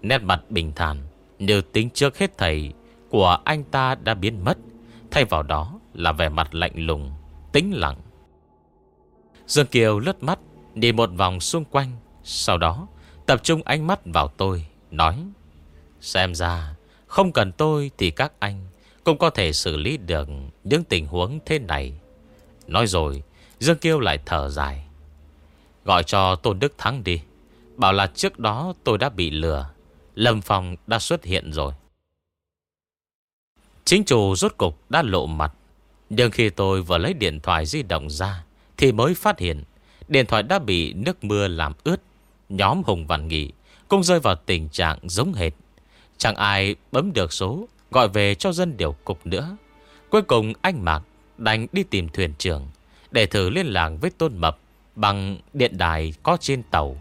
Nét mặt bình thản. Như tính trước hết thầy, Của anh ta đã biến mất. Thay vào đó là vẻ mặt lạnh lùng, Tĩnh lặng. Dương Kiều lướt mắt, Đi một vòng xung quanh. Sau đó, tập trung ánh mắt vào tôi, Nói, Xem ra, không cần tôi thì các anh Cũng có thể xử lý được Những tình huống thế này. Nói rồi, Dương Kiều lại thở dài, Gọi cho Tôn Đức Thắng đi, Bảo là trước đó tôi đã bị lừa Lâm Phong đã xuất hiện rồi. Chính chủ rốt cục đã lộ mặt. Nhưng khi tôi vừa lấy điện thoại di động ra, Thì mới phát hiện Điện thoại đã bị nước mưa làm ướt. Nhóm Hùng Văn Nghị Cũng rơi vào tình trạng giống hệt. Chẳng ai bấm được số, Gọi về cho dân điều cục nữa. Cuối cùng anh Mạc đành đi tìm thuyền trưởng Để thử liên lạc với Tôn Mập Bằng điện đài có trên tàu.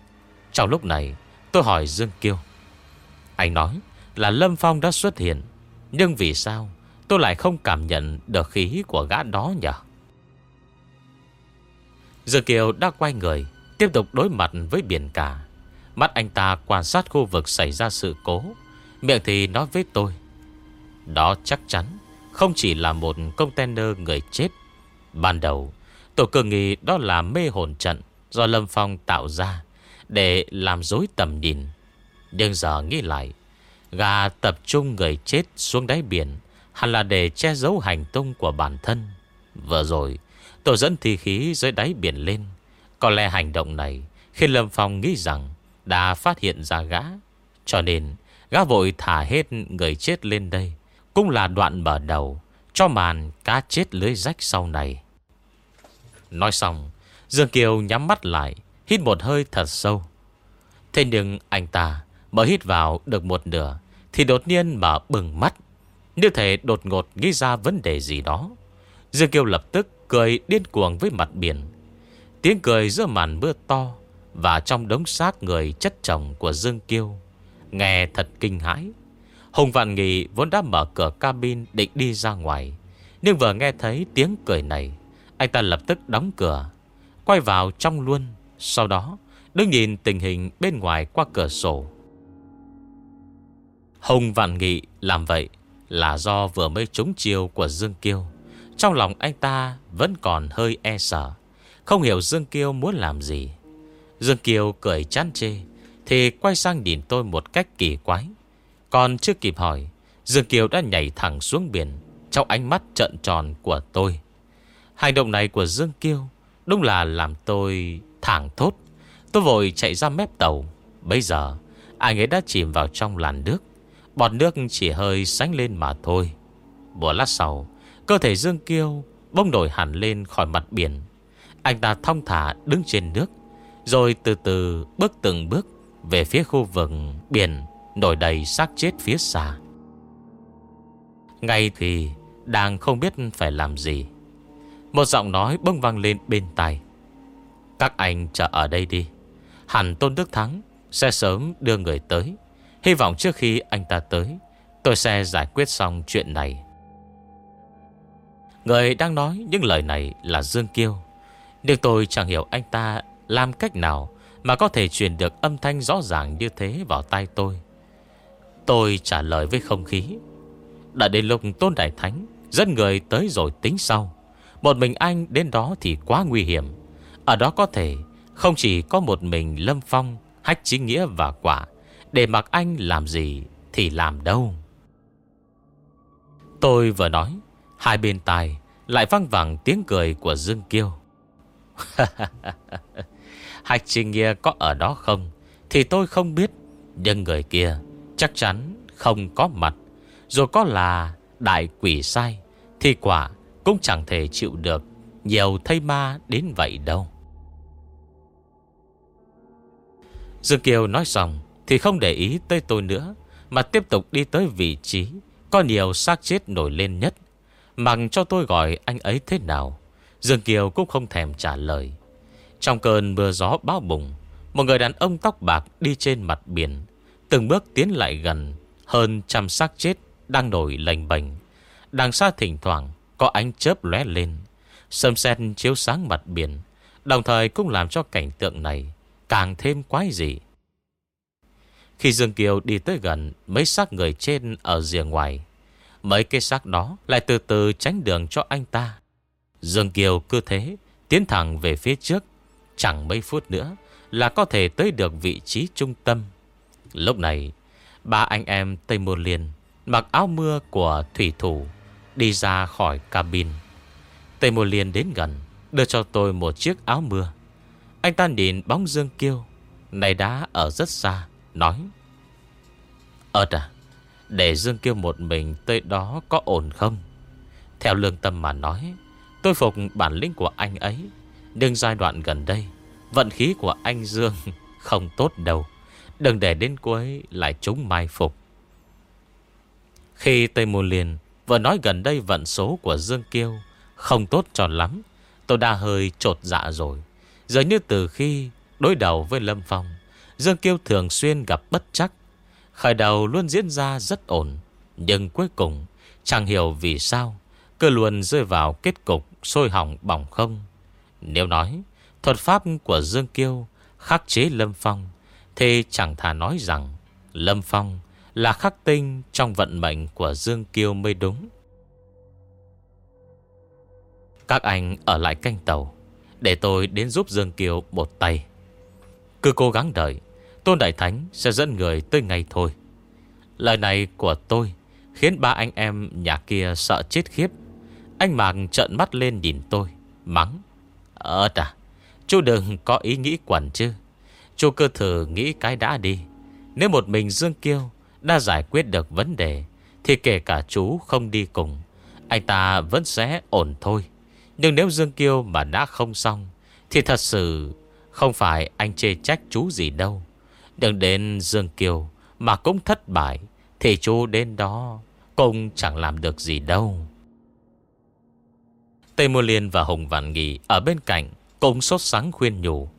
Trong lúc này, tôi hỏi Dương Kiêu anh nói là Lâm Phong đã xuất hiện. Nhưng vì sao tôi lại không cảm nhận được khí của gã đó nhỉ? Giờ Kiều đã quay người, Tiếp tục đối mặt với biển cả. Mắt anh ta quan sát khu vực xảy ra sự cố, Miệng thì nói với tôi, Đó chắc chắn Không chỉ là một container người chết. Ban đầu, Tôi cứ nghĩ đó là mê hồn trận Do Lâm Phong tạo ra Để làm dối tầm nhìn. Nhưng giờ nghĩ lại, Gà tập trung người chết xuống đáy biển Hẳn là để che giấu hành tung của bản thân. Vừa rồi Tôi dẫn thi khí dưới đáy biển lên. Có lẽ hành động này Khi Lâm Phong nghĩ rằng Đã phát hiện ra gã. Cho nên, gã vội thả hết người chết lên đây, Cũng là đoạn mở đầu Cho màn cá chết lưới rách sau này. Nói xong, Dương Kiều nhắm mắt lại, Hít một hơi thật sâu. Thế nhưng anh ta mới hít vào được một nửa, Thì đột nhiên mà bừng mắt. Như thể đột ngột nghĩ ra vấn đề gì đó. Dương Kiêu lập tức cười điên cuồng với mặt biển. Tiếng cười giữa màn mưa to Và trong đống xác người chất chồng của Dương Kiêu Nghe thật kinh hãi. Hùng Vạn Nghị vốn đã mở cửa cabin định đi ra ngoài, Nhưng vừa nghe thấy tiếng cười này, Anh ta lập tức đóng cửa, Quay vào trong luôn. Sau đó, đứng nhìn tình hình bên ngoài qua cửa sổ Hùng Vạn Nghị làm vậy Là do vừa mới trúng chiêu của Dương Kiêu. Trong lòng anh ta vẫn còn hơi e sợ, Không hiểu Dương Kiêu muốn làm gì. Dương Kiêu cười chán chê, Thì quay sang nhìn tôi một cách kỳ quái. Còn chưa kịp hỏi, Dương Kiều đã nhảy thẳng xuống biển, Trong ánh mắt trợn tròn của tôi. Hành động này của Dương Kiêu Đúng là làm tôi thẳng thốt. Tôi vội chạy ra mép tàu. Bây giờ anh ấy đã chìm vào trong làn nước. Bọt nước chỉ hơi sánh lên mà thôi. Một lát sau, Cơ thể Dương Kiêu bông nổi hẳn lên khỏi mặt biển. Anh ta thong thả đứng trên nước, Rồi từ từ bước từng bước Về phía khu vực biển Nổi đầy xác chết phía xa. Ngay thì Đang không biết phải làm gì, Một giọng nói bông vang lên bên tai. Các anh chờ ở đây đi, Hẳn Tôn Đức Thắng Sẽ sớm đưa người tới. Hy vọng trước khi anh ta tới, Tôi sẽ giải quyết xong chuyện này. Người đang nói những lời này là Dương Kiêu. Nhưng tôi chẳng hiểu anh ta Làm cách nào Mà có thể truyền được âm thanh rõ ràng như thế vào tai tôi. Tôi trả lời với không khí. Đã đến lúc Tôn Đại Thánh dân người tới rồi tính sau. Một mình anh đến đó thì quá nguy hiểm. Ở đó có thể Không chỉ có một mình Lâm Phong, Hách chính nghĩa và quả để mặc anh làm gì Thì làm đâu Tôi vừa nói, Hai bên tai lại vang vẳng tiếng cười của Dương Kiêu. Hạch Trình Nghia có ở đó không thì tôi không biết. Nhưng người kia chắc chắn không có mặt. Dù có là đại quỷ sai thì quả cũng chẳng thể chịu được nhiều thây ma đến vậy đâu. Dương Kiều nói xong thì không để ý tới tôi nữa, mà tiếp tục đi tới vị trí có nhiều xác chết nổi lên nhất. Mặc cho tôi gọi anh ấy thế nào, Dương Kiều cũng không thèm trả lời. Trong cơn mưa gió bão bùng, Một người đàn ông tóc bạc đi trên mặt biển, Từng bước tiến lại gần, Hơn trăm xác chết Đang nổi lành bềnh Đằng xa thỉnh thoảng, Có ánh chớp lóe lên Sâm sen chiếu sáng mặt biển, Đồng thời cũng làm cho cảnh tượng này Càng thêm quái dị. Khi Dương Kiều đi tới gần, Mấy xác người trên ở rìa ngoài. Mấy cái xác đó Lại từ từ tránh đường cho anh ta. Dương Kiều cứ thế Tiến thẳng về phía trước. Chẳng mấy phút nữa Là có thể tới được vị trí trung tâm. Lúc này, Ba anh em Tây Môn Liên Mặc áo mưa của thủy thủ Đi ra khỏi cabin. Tây Môn Liên đến gần, Đưa cho tôi một chiếc áo mưa. Anh ta nhìn bóng Dương Kiêu Này đã ở rất xa. Nói. Ờ Ơt à Để Dương Kiêu một mình tới đó có ổn không? Theo lương tâm mà nói, Tôi phục bản lĩnh của anh ấy, Nhưng giai đoạn gần đây, Vận khí của anh Dương không tốt đâu. Đừng để đến cuối lại chúng mai phục. Khi Tây Mù Liên Vừa nói gần đây vận số của Dương Kiêu Không tốt cho lắm, Tôi đã hơi trột dạ rồi. Giờ như từ khi đối đầu với Lâm Phong Dương Kiêu thường xuyên gặp bất chắc. Khởi đầu luôn diễn ra rất ổn, Nhưng cuối cùng, Chẳng hiểu vì sao cơ luôn rơi vào kết cục sôi hỏng bỏng không. Nếu nói, Thuật pháp của Dương Kiêu Khắc chế Lâm Phong, Thì chẳng thà nói rằng Lâm Phong là khắc tinh trong vận mệnh của Dương Kiêu mới đúng. Các anh ở lại canh tàu, Để tôi đến giúp Dương Kiều một tay. Cứ cố gắng đợi Tôn Đại Thánh sẽ dẫn người tới ngay thôi. Lời này của tôi Khiến ba anh em nhà kia sợ chết khiếp. Anh Mạc trợn mắt lên nhìn tôi, Mắng. Ờ à Chú đừng có ý nghĩ quẩn chứ. Chú cơ thử nghĩ cái đã đi. Nếu một mình Dương Kiêu Đã giải quyết được vấn đề, Thì kể cả chú không đi cùng, Anh ta vẫn sẽ ổn thôi. Nhưng nếu Dương Kiêu mà đã không xong, Thì thật sự Không phải anh chê trách chú gì đâu. Đừng đến Dương Kiều Mà cũng thất bại, Thì chú đến đó Cũng chẳng làm được gì đâu. Tây Mô Liên và Hùng Vạn Nghị Ở bên cạnh Cũng sốt sáng khuyên nhủ.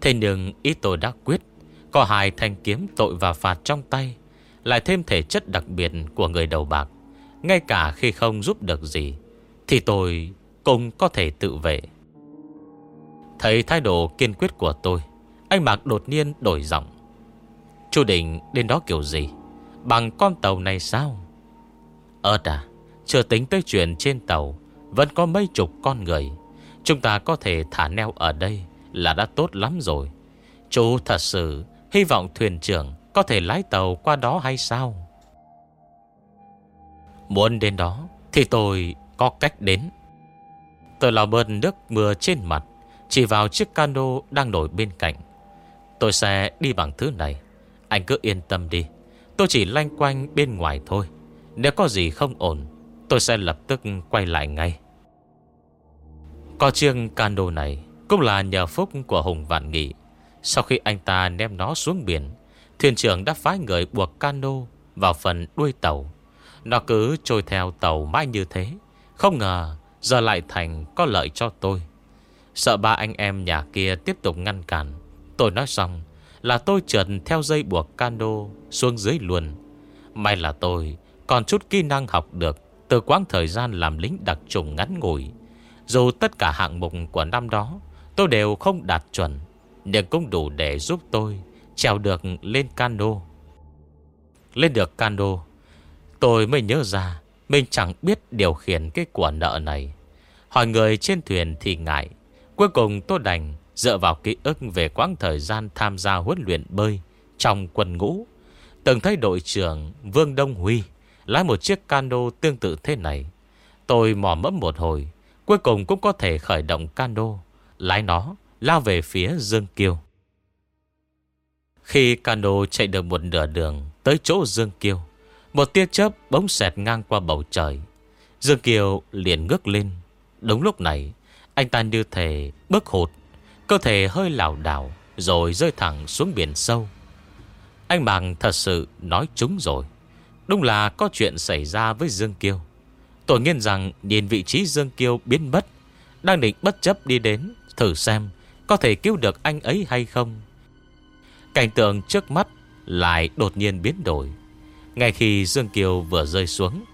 Thế nhưng ý tôi đã quyết, Có hai thanh kiếm tội và phạt trong tay, Lại thêm thể chất đặc biệt của người đầu bạc, Ngay cả khi không giúp được gì, Thì tôi cũng có thể tự vệ. Thấy thái độ kiên quyết của tôi, Anh Mạc đột nhiên đổi giọng. Chú định đến đó kiểu gì? Bằng con tàu này sao? Ơ à Chưa tính tới chuyện trên tàu, Vẫn có mấy chục con người. Chúng ta có thể thả neo ở đây Là đã tốt lắm rồi. Chú thật sự Hy vọng thuyền trưởng Có thể lái tàu qua đó hay sao? Muốn đến đó Thì tôi có cách đến. Tôi lao bơn nước mưa trên mặt, Chỉ vào chiếc cano đang nổi bên cạnh. Tôi sẽ đi bằng thứ này. Anh cứ yên tâm đi. Tôi chỉ lanh quanh bên ngoài thôi. Nếu có gì không ổn, Tôi sẽ lập tức quay lại ngay. Có chiếc cano này Cũng là nhờ phúc của Hùng Vạn Nghị. Sau khi anh ta ném nó xuống biển, Thuyền trưởng đã phái người buộc cano Vào phần đuôi tàu. Nó cứ trôi theo tàu mãi như thế. Không ngờ Giờ lại thành có lợi cho tôi. Sợ ba anh em nhà kia tiếp tục ngăn cản. Tôi nói xong là tôi trượt theo dây buộc cano Xuống dưới luôn May là tôi còn chút kỹ năng học được Từ quãng thời gian làm lính đặc trùng ngắn ngủi. Dù tất cả hạng mục của năm đó, Tôi đều không đạt chuẩn, Nhưng cũng đủ để giúp tôi Trèo được lên cano. Lên được cano, Tôi mới nhớ ra mình chẳng biết điều khiển cái quả nợ này. Hỏi người trên thuyền thì ngại, Cuối cùng tôi đành Dựa vào ký ức về quãng thời gian Tham gia huấn luyện bơi Trong quân ngũ, Từng thấy đội trưởng Vương Đông Huy, Lái một chiếc cano tương tự thế này. Tôi mò mẫm một hồi, Cuối cùng cũng có thể khởi động cano, Lái nó lao về phía Dương Kiêu. Khi cano chạy được một nửa đường Tới chỗ Dương Kiêu, một tia chớp bỗng xẹt ngang qua bầu trời. Dương Kiều liền ngước lên. Đúng lúc này, Anh ta như thể bước hụt Cơ thể hơi lảo đảo, Rồi rơi thẳng xuống biển sâu. Anh Bằng thật sự nói trúng rồi. Đúng là có chuyện xảy ra với Dương Kiêu. Tôi nghiên rằng nhìn vị trí Dương Kiêu biến mất, Đang định bất chấp đi đến, Thử xem có thể cứu được anh ấy hay không. Cảnh tượng trước mắt Lại đột nhiên biến đổi. Ngay khi Dương Kiều vừa rơi xuống,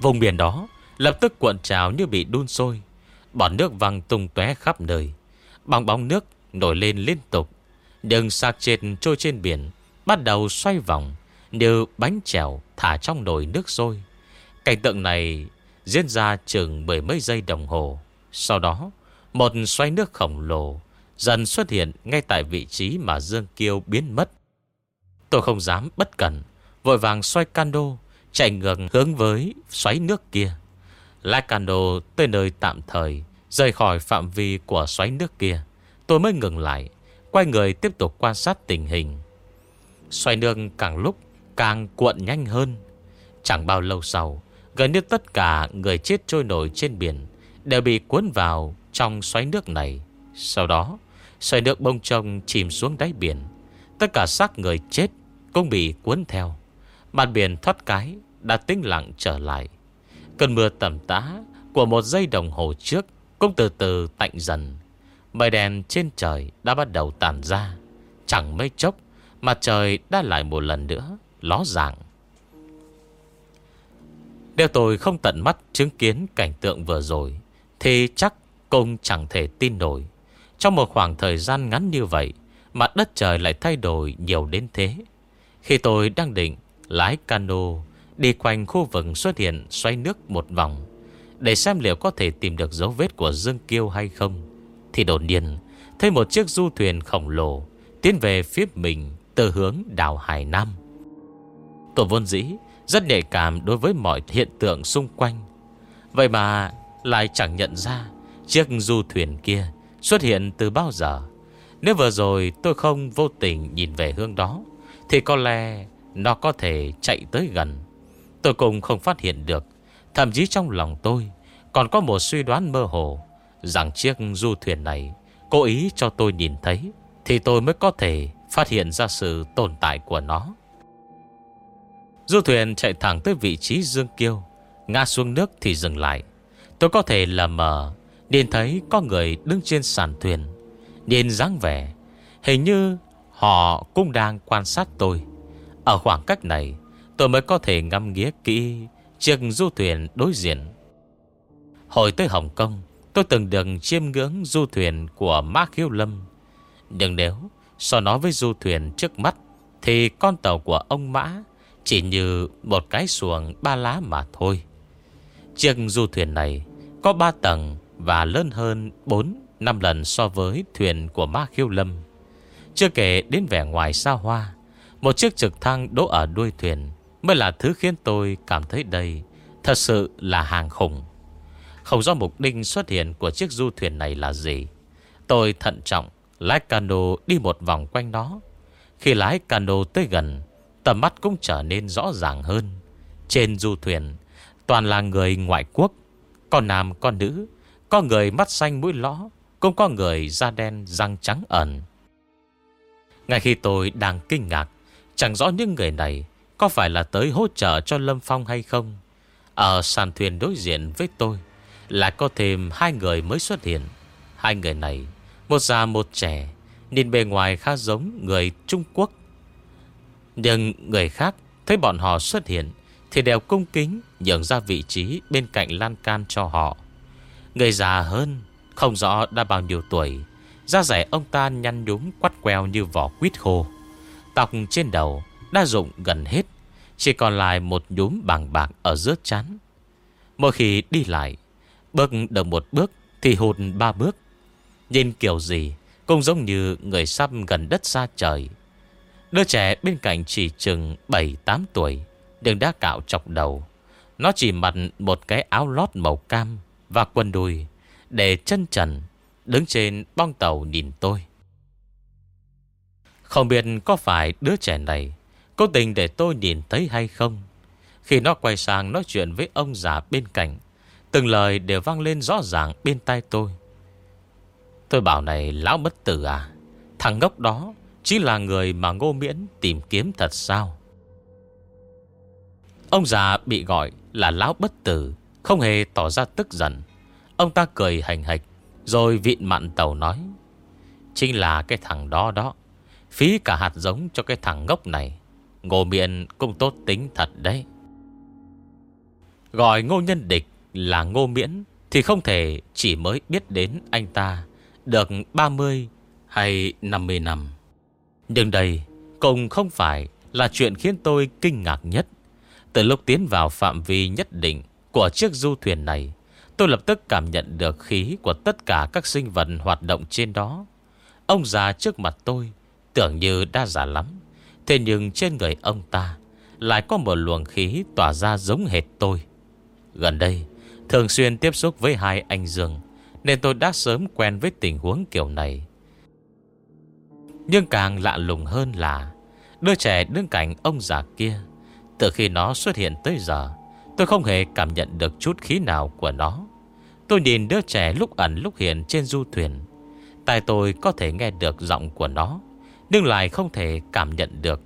Vùng biển đó Lập tức cuộn trào như bị đun sôi. Bọt nước văng tung tóe khắp nơi bong bóng nước nổi lên liên tục. Đường sạc trên trôi trên biển, Bắt đầu xoay vòng Như bánh chèo thả trong nồi nước sôi. Cảnh tượng này Diễn ra chừng mười mấy giây đồng hồ. Sau đó, Một xoay nước khổng lồ Dần xuất hiện ngay tại vị trí mà Dương Kiêu biến mất. Tôi không dám bất cẩn, Vội vàng xoay cano, Chạy ngược hướng với xoáy nước kia. Lái cano tới nơi tạm thời Rời khỏi phạm vi của xoáy nước kia. Tôi mới ngừng lại, Quay người tiếp tục quan sát tình hình. Xoay nước càng lúc Càng cuộn nhanh hơn. Chẳng bao lâu sau, Gần như tất cả người chết trôi nổi trên biển Đều bị cuốn vào Trong xoáy nước này. Sau đó, xoáy nước bông trông chìm xuống đáy biển. Tất cả xác người chết Cũng bị cuốn theo. Mặt biển thoát cái Đã tĩnh lặng trở lại. Cơn mưa tầm tá Của một giây đồng hồ trước cũng từ từ tạnh dần. Mây đèn trên trời đã bắt đầu tàn ra. Chẳng mấy chốc Mặt trời đã lại một lần nữa Ló dạng. Nếu tôi không tận mắt chứng kiến cảnh tượng vừa rồi, Thì chắc cũng chẳng thể tin nổi. Trong một khoảng thời gian ngắn như vậy Mặt đất trời lại thay đổi nhiều đến thế. Khi tôi đang định lái cano Đi quanh khu vực xuất hiện xoay nước một vòng để xem liệu có thể tìm được dấu vết của Dương Kiêu hay không. Thì đột nhiên, Thấy một chiếc du thuyền khổng lồ Tiến về phía mình từ hướng đảo Hải Nam. Tôi vốn dĩ Rất nhạy cảm đối với mọi hiện tượng xung quanh. Vậy mà Lại chẳng nhận ra Chiếc du thuyền kia xuất hiện từ bao giờ. Nếu vừa rồi tôi không vô tình nhìn về hướng đó, Thì có lẽ nó có thể chạy tới gần. Tôi cũng không phát hiện được Thậm chí trong lòng tôi Còn có một suy đoán mơ hồ Rằng chiếc du thuyền này Cố ý cho tôi nhìn thấy Thì tôi mới có thể phát hiện ra sự tồn tại của nó. Du thuyền chạy thẳng tới vị trí Dương Kiêu, Ngã xuống nước thì dừng lại. Tôi có thể là mờ Nhìn thấy có người đứng trên sàn thuyền. Nhìn dáng vẻ, Hình như họ cũng đang quan sát tôi. Ở khoảng cách này, Tôi mới có thể ngắm nghía kỹ Chiếc du thuyền đối diện. Hồi tới Hồng Kông, Tôi từng được chiêm ngưỡng du thuyền Của Mark Hiếu Lâm. Nhưng nếu So nói với du thuyền trước mắt, Thì con tàu của ông Mã Chỉ như một cái xuồng ba lá mà thôi. Chiếc du thuyền này Có ba tầng Và lớn hơn 4-5 lần so với thuyền của Mã Khiêu Lâm. Chưa kể đến vẻ ngoài xa hoa, Một chiếc trực thăng đỗ ở đuôi thuyền Mới là thứ khiến tôi cảm thấy đây Thật sự là hàng khủng. Không rõ mục đích xuất hiện của chiếc du thuyền này là gì. Tôi thận trọng Lái cano đi một vòng quanh nó. Khi lái cano tới gần, Tầm mắt cũng trở nên rõ ràng hơn. Trên du thuyền, Toàn là người ngoại quốc. Có nam, có nữ, Có người mắt xanh mũi lõ, Cũng có người da đen, răng trắng ẩn. Ngay khi tôi đang kinh ngạc, Chẳng rõ những người này có phải là tới hỗ trợ cho Lâm Phong hay không? Ở sàn thuyền đối diện với tôi, Lại có thêm hai người mới xuất hiện. Hai người này, một già một trẻ, Nhìn bề ngoài khá giống người Trung Quốc. Nhưng người khác Thấy bọn họ xuất hiện Thì đều cung kính Nhường ra vị trí bên cạnh lan can cho họ. Người già hơn, Không rõ đã bao nhiêu tuổi, Da rẻ ông ta nhăn nhúm quắt queo như vỏ quýt khô. Tóc trên đầu đã rụng gần hết, Chỉ còn lại một nhúm bằng bạc ở giữa chán. Mỗi khi đi lại, Bước được một bước Thì hụt ba bước. Nhìn kiểu gì Cũng giống như người sắp gần đất xa trời. Đứa trẻ bên cạnh chỉ chừng 7-8 tuổi Đừng đã cạo chọc đầu. Nó chỉ mặc một cái áo lót màu cam Và quần đùi Để chân trần, Đứng trên bong tàu nhìn tôi. Không biết có phải đứa trẻ này Cố tình để tôi nhìn thấy hay không? Khi nó quay sang nói chuyện với ông già bên cạnh, Từng lời đều vang lên rõ ràng bên tai tôi. Tôi bảo này, lão bất tử à Thằng ngốc đó Chỉ là người mà ngô miễn tìm kiếm thật sao? Ông già bị gọi là lão bất tử, Không hề tỏ ra tức giận. Ông ta cười hành hạch, Rồi vịn mặn tàu nói, Chính là cái thằng đó đó, Phí cả hạt giống cho cái thằng ngốc này. Ngô Miện cũng tốt tính thật đấy. Gọi ngô nhân địch là ngô miễn Thì không thể chỉ mới biết đến anh ta Được 30 hay 50 năm. Nhưng đây cũng không phải là chuyện khiến tôi kinh ngạc nhất. Từ lúc tiến vào phạm vi nhất định Của chiếc du thuyền này, Tôi lập tức cảm nhận được khí Của tất cả các sinh vật hoạt động trên đó. Ông già trước mặt tôi Tưởng như đã già lắm. Thế nhưng trên người ông ta Lại có một luồng khí tỏa ra giống hệt tôi. Gần đây, Thường xuyên tiếp xúc với hai anh Dương, Nên tôi đã sớm quen với tình huống kiểu này. Nhưng càng lạ lùng hơn là Đứa trẻ đứng cạnh ông già kia, Từ khi nó xuất hiện tới giờ, Tôi không hề cảm nhận được chút khí nào của nó. Tôi nhìn đứa trẻ lúc ẩn lúc hiện trên du thuyền Tại tôi có thể nghe được giọng của nó. Nhưng lại không thể cảm nhận được.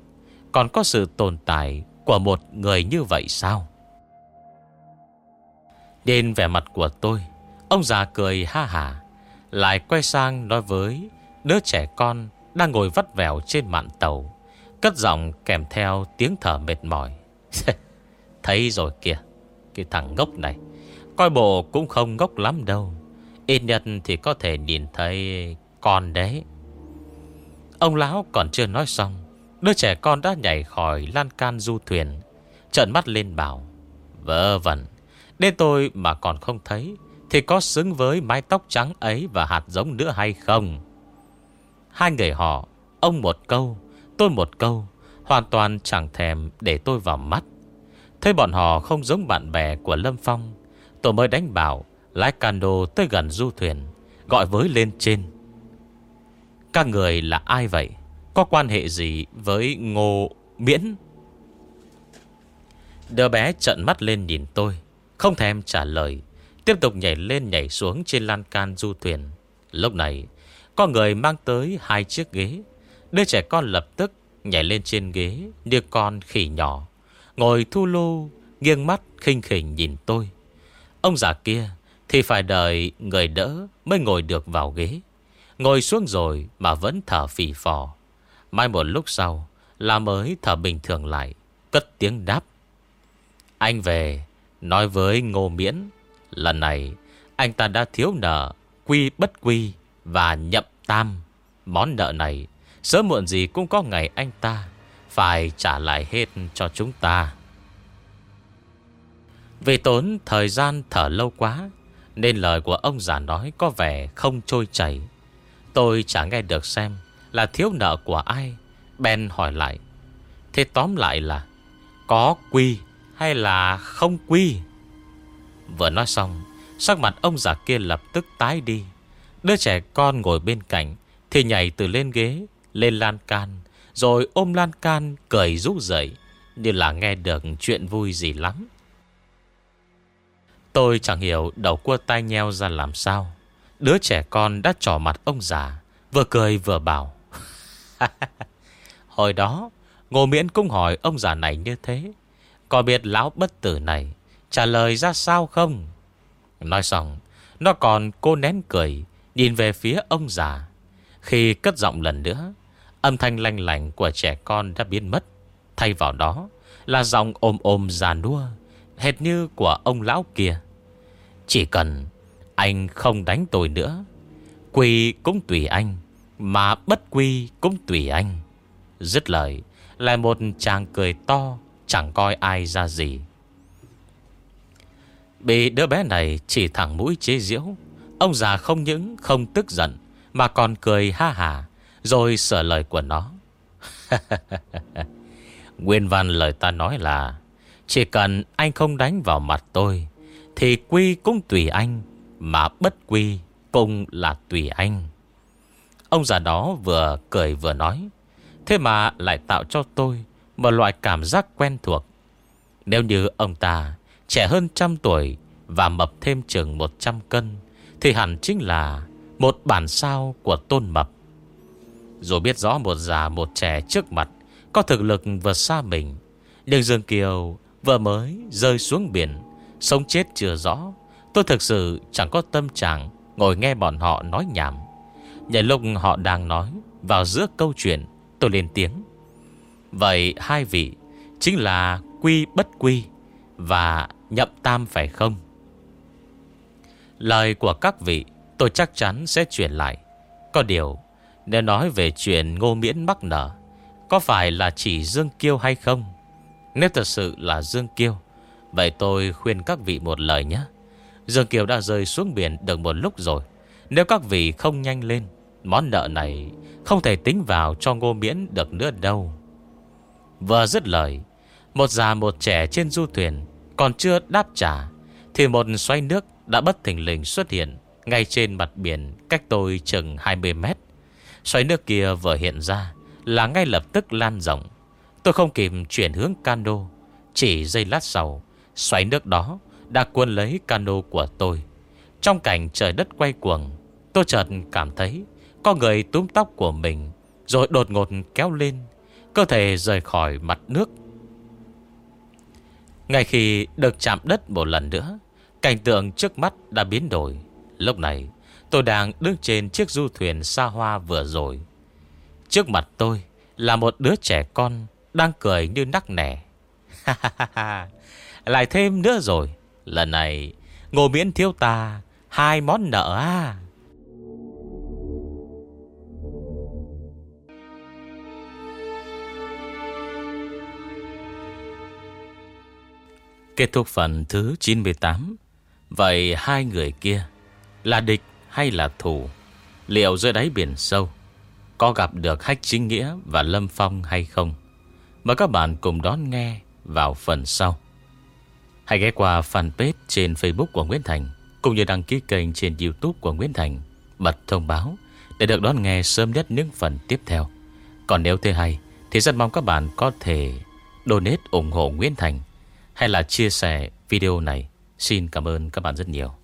Còn có sự tồn tại Của một người như vậy sao? Đến vẻ mặt của tôi, Ông già cười ha hả, Lại quay sang nói với Đứa trẻ con đang ngồi vắt vẻo trên mạn tàu, Cất giọng kèm theo tiếng thở mệt mỏi. Thấy rồi kìa, Cái thằng ngốc này, Coi bộ cũng không ngốc lắm đâu. Ít nhất thì có thể nhìn thấy con đấy. Ông lão còn chưa nói xong, Đứa trẻ con đã nhảy khỏi lan can du thuyền, Trợn mắt lên bảo, "Vớ vẩn, Đến tôi mà còn không thấy Thì có xứng với mái tóc trắng ấy Và hạt giống nữa hay không? Hai người họ, Ông một câu, Tôi một câu, Hoàn toàn chẳng thèm để tôi vào mắt. Thấy bọn họ không giống bạn bè của Lâm Phong, Tôi mới đánh bảo, Lái cano tới gần du thuyền, Gọi với lên trên. Các người là ai vậy? Có quan hệ gì với Ngô Miễn? Đứa bé trận mắt lên nhìn tôi, Không thèm trả lời, Tiếp tục nhảy lên nhảy xuống trên lan can du thuyền. Lúc này, Có người mang tới hai chiếc ghế. Đứa trẻ con lập tức nhảy lên trên ghế Như con khỉ nhỏ, Ngồi thu lô, Nghiêng mắt khinh khỉnh nhìn tôi. Ông già kia thì phải đợi người đỡ mới ngồi được vào ghế. Ngồi xuống rồi mà vẫn thở phì phò. Mai một lúc sau là mới thở bình thường lại, cất tiếng đáp. Anh về, nói với Ngô Miễn, lần này anh ta đã thiếu nợ, quy bất quy và nhậm tam. Món nợ này, sớm muộn gì cũng có ngày anh ta phải trả lại hết cho chúng ta. Vì tốn thời gian thở lâu quá Nên lời của ông già nói có vẻ không trôi chảy Tôi chẳng nghe được xem Là thiếu nợ của ai. Ben hỏi lại. Thế tóm lại là Có quy hay là không quy? Vừa nói xong, Sắc mặt ông già kia lập tức tái đi. Đứa trẻ con ngồi bên cạnh Thì nhảy từ lên ghế, Lên lan can, Rồi ôm lan can cười rú dậy Như là nghe được chuyện vui gì lắm. Tôi chẳng hiểu đầu cua tai nheo ra làm sao. Đứa trẻ con đã trỏ mặt ông già, vừa cười vừa bảo. Hồi đó, Ngô Miễn cũng hỏi ông già này như thế. Có biết lão bất tử này trả lời ra sao không? Nói xong, nó còn cô nén cười, nhìn về phía ông già. Khi cất giọng lần nữa, âm thanh lanh lành của trẻ con đã biến mất. Thay vào đó là giọng ôm ôm già nua, hệt như của ông lão kia. Chỉ cần anh không đánh tôi nữa. Quy cũng tùy anh, Mà bất quy cũng tùy anh. Dứt lời, Lại một chàng cười to, Chẳng coi ai ra gì. Bị đứa bé này chỉ thẳng mũi chế diễu Ông già không những không tức giận, Mà còn cười ha hà, Rồi sửa lời của nó. Nguyên văn lời ta nói là, Chỉ cần anh không đánh vào mặt tôi, thì quy cũng tùy anh mà bất quy cũng là tùy anh. Ông già đó vừa cười vừa nói, Thế mà lại tạo cho tôi Một loại cảm giác quen thuộc. Nếu như ông ta Trẻ hơn trăm tuổi Và mập thêm chừng 100 cân, Thì hẳn chính là Một bản sao của tôn mập. Dù biết rõ một già một trẻ trước mặt Có thực lực vượt xa mình, Nhưng Dương Kiều vừa mới rơi xuống biển, Sống chết chưa rõ Tôi thực sự chẳng có tâm trạng Ngồi nghe bọn họ nói nhảm. Nhảy lúc họ đang nói, Vào giữa câu chuyện, tôi lên tiếng. Vậy hai vị, Chính là quy bất quy Và nhậm tam phải không? Lời của các vị, Tôi chắc chắn sẽ chuyển lại. Có điều, Nếu nói về chuyện ngô miễn mắc nở Có phải là chỉ Dương Kiêu hay không? Nếu thật sự là Dương Kiêu, Vậy tôi khuyên các vị một lời nhé. Dương Kiều đã rơi xuống biển được một lúc rồi. Nếu các vị không nhanh lên, Món nợ này không thể tính vào cho ngô miễn được nữa đâu. Vừa dứt lời, Một già một trẻ trên du thuyền Còn chưa đáp trả Thì một xoay nước đã bất thình lình xuất hiện Ngay trên mặt biển Cách tôi chừng 20 mét. Xoay nước kia vừa hiện ra Là ngay lập tức lan rộng. Tôi không kịp chuyển hướng cano, Chỉ giây lát sau Xoáy nước đó đã cuốn lấy cano của tôi. Trong cảnh trời đất quay cuồng, Tôi chợt cảm thấy Có người túm tóc của mình, Rồi đột ngột kéo lên, Cơ thể rời khỏi mặt nước. Ngay khi được chạm đất một lần nữa, Cảnh tượng trước mắt đã biến đổi. Lúc này, tôi đang đứng trên chiếc du thuyền xa hoa vừa rồi. Trước mặt tôi là một đứa trẻ con Đang cười như nắc nẻ. Lại thêm nữa rồi. Lần này, Ngô miễn thiếu ta, Hai món nợ à Kết thúc phần thứ 98 Vậy hai người kia, Là địch hay là thù? Liệu dưới đáy biển sâu, Có gặp được Hách Chính Nghĩa và Lâm Phong hay không? Mời các bạn cùng đón nghe Vào phần sau. Hãy ghé qua fanpage trên Facebook của Nguyễn Thành, Cũng như đăng ký kênh trên Youtube của Nguyễn Thành, Bật thông báo Để được đón nghe sớm nhất những phần tiếp theo. Còn nếu thấy hay, Thì rất mong các bạn có thể Donate ủng hộ Nguyễn Thành Hay là chia sẻ video này. Xin cảm ơn các bạn rất nhiều.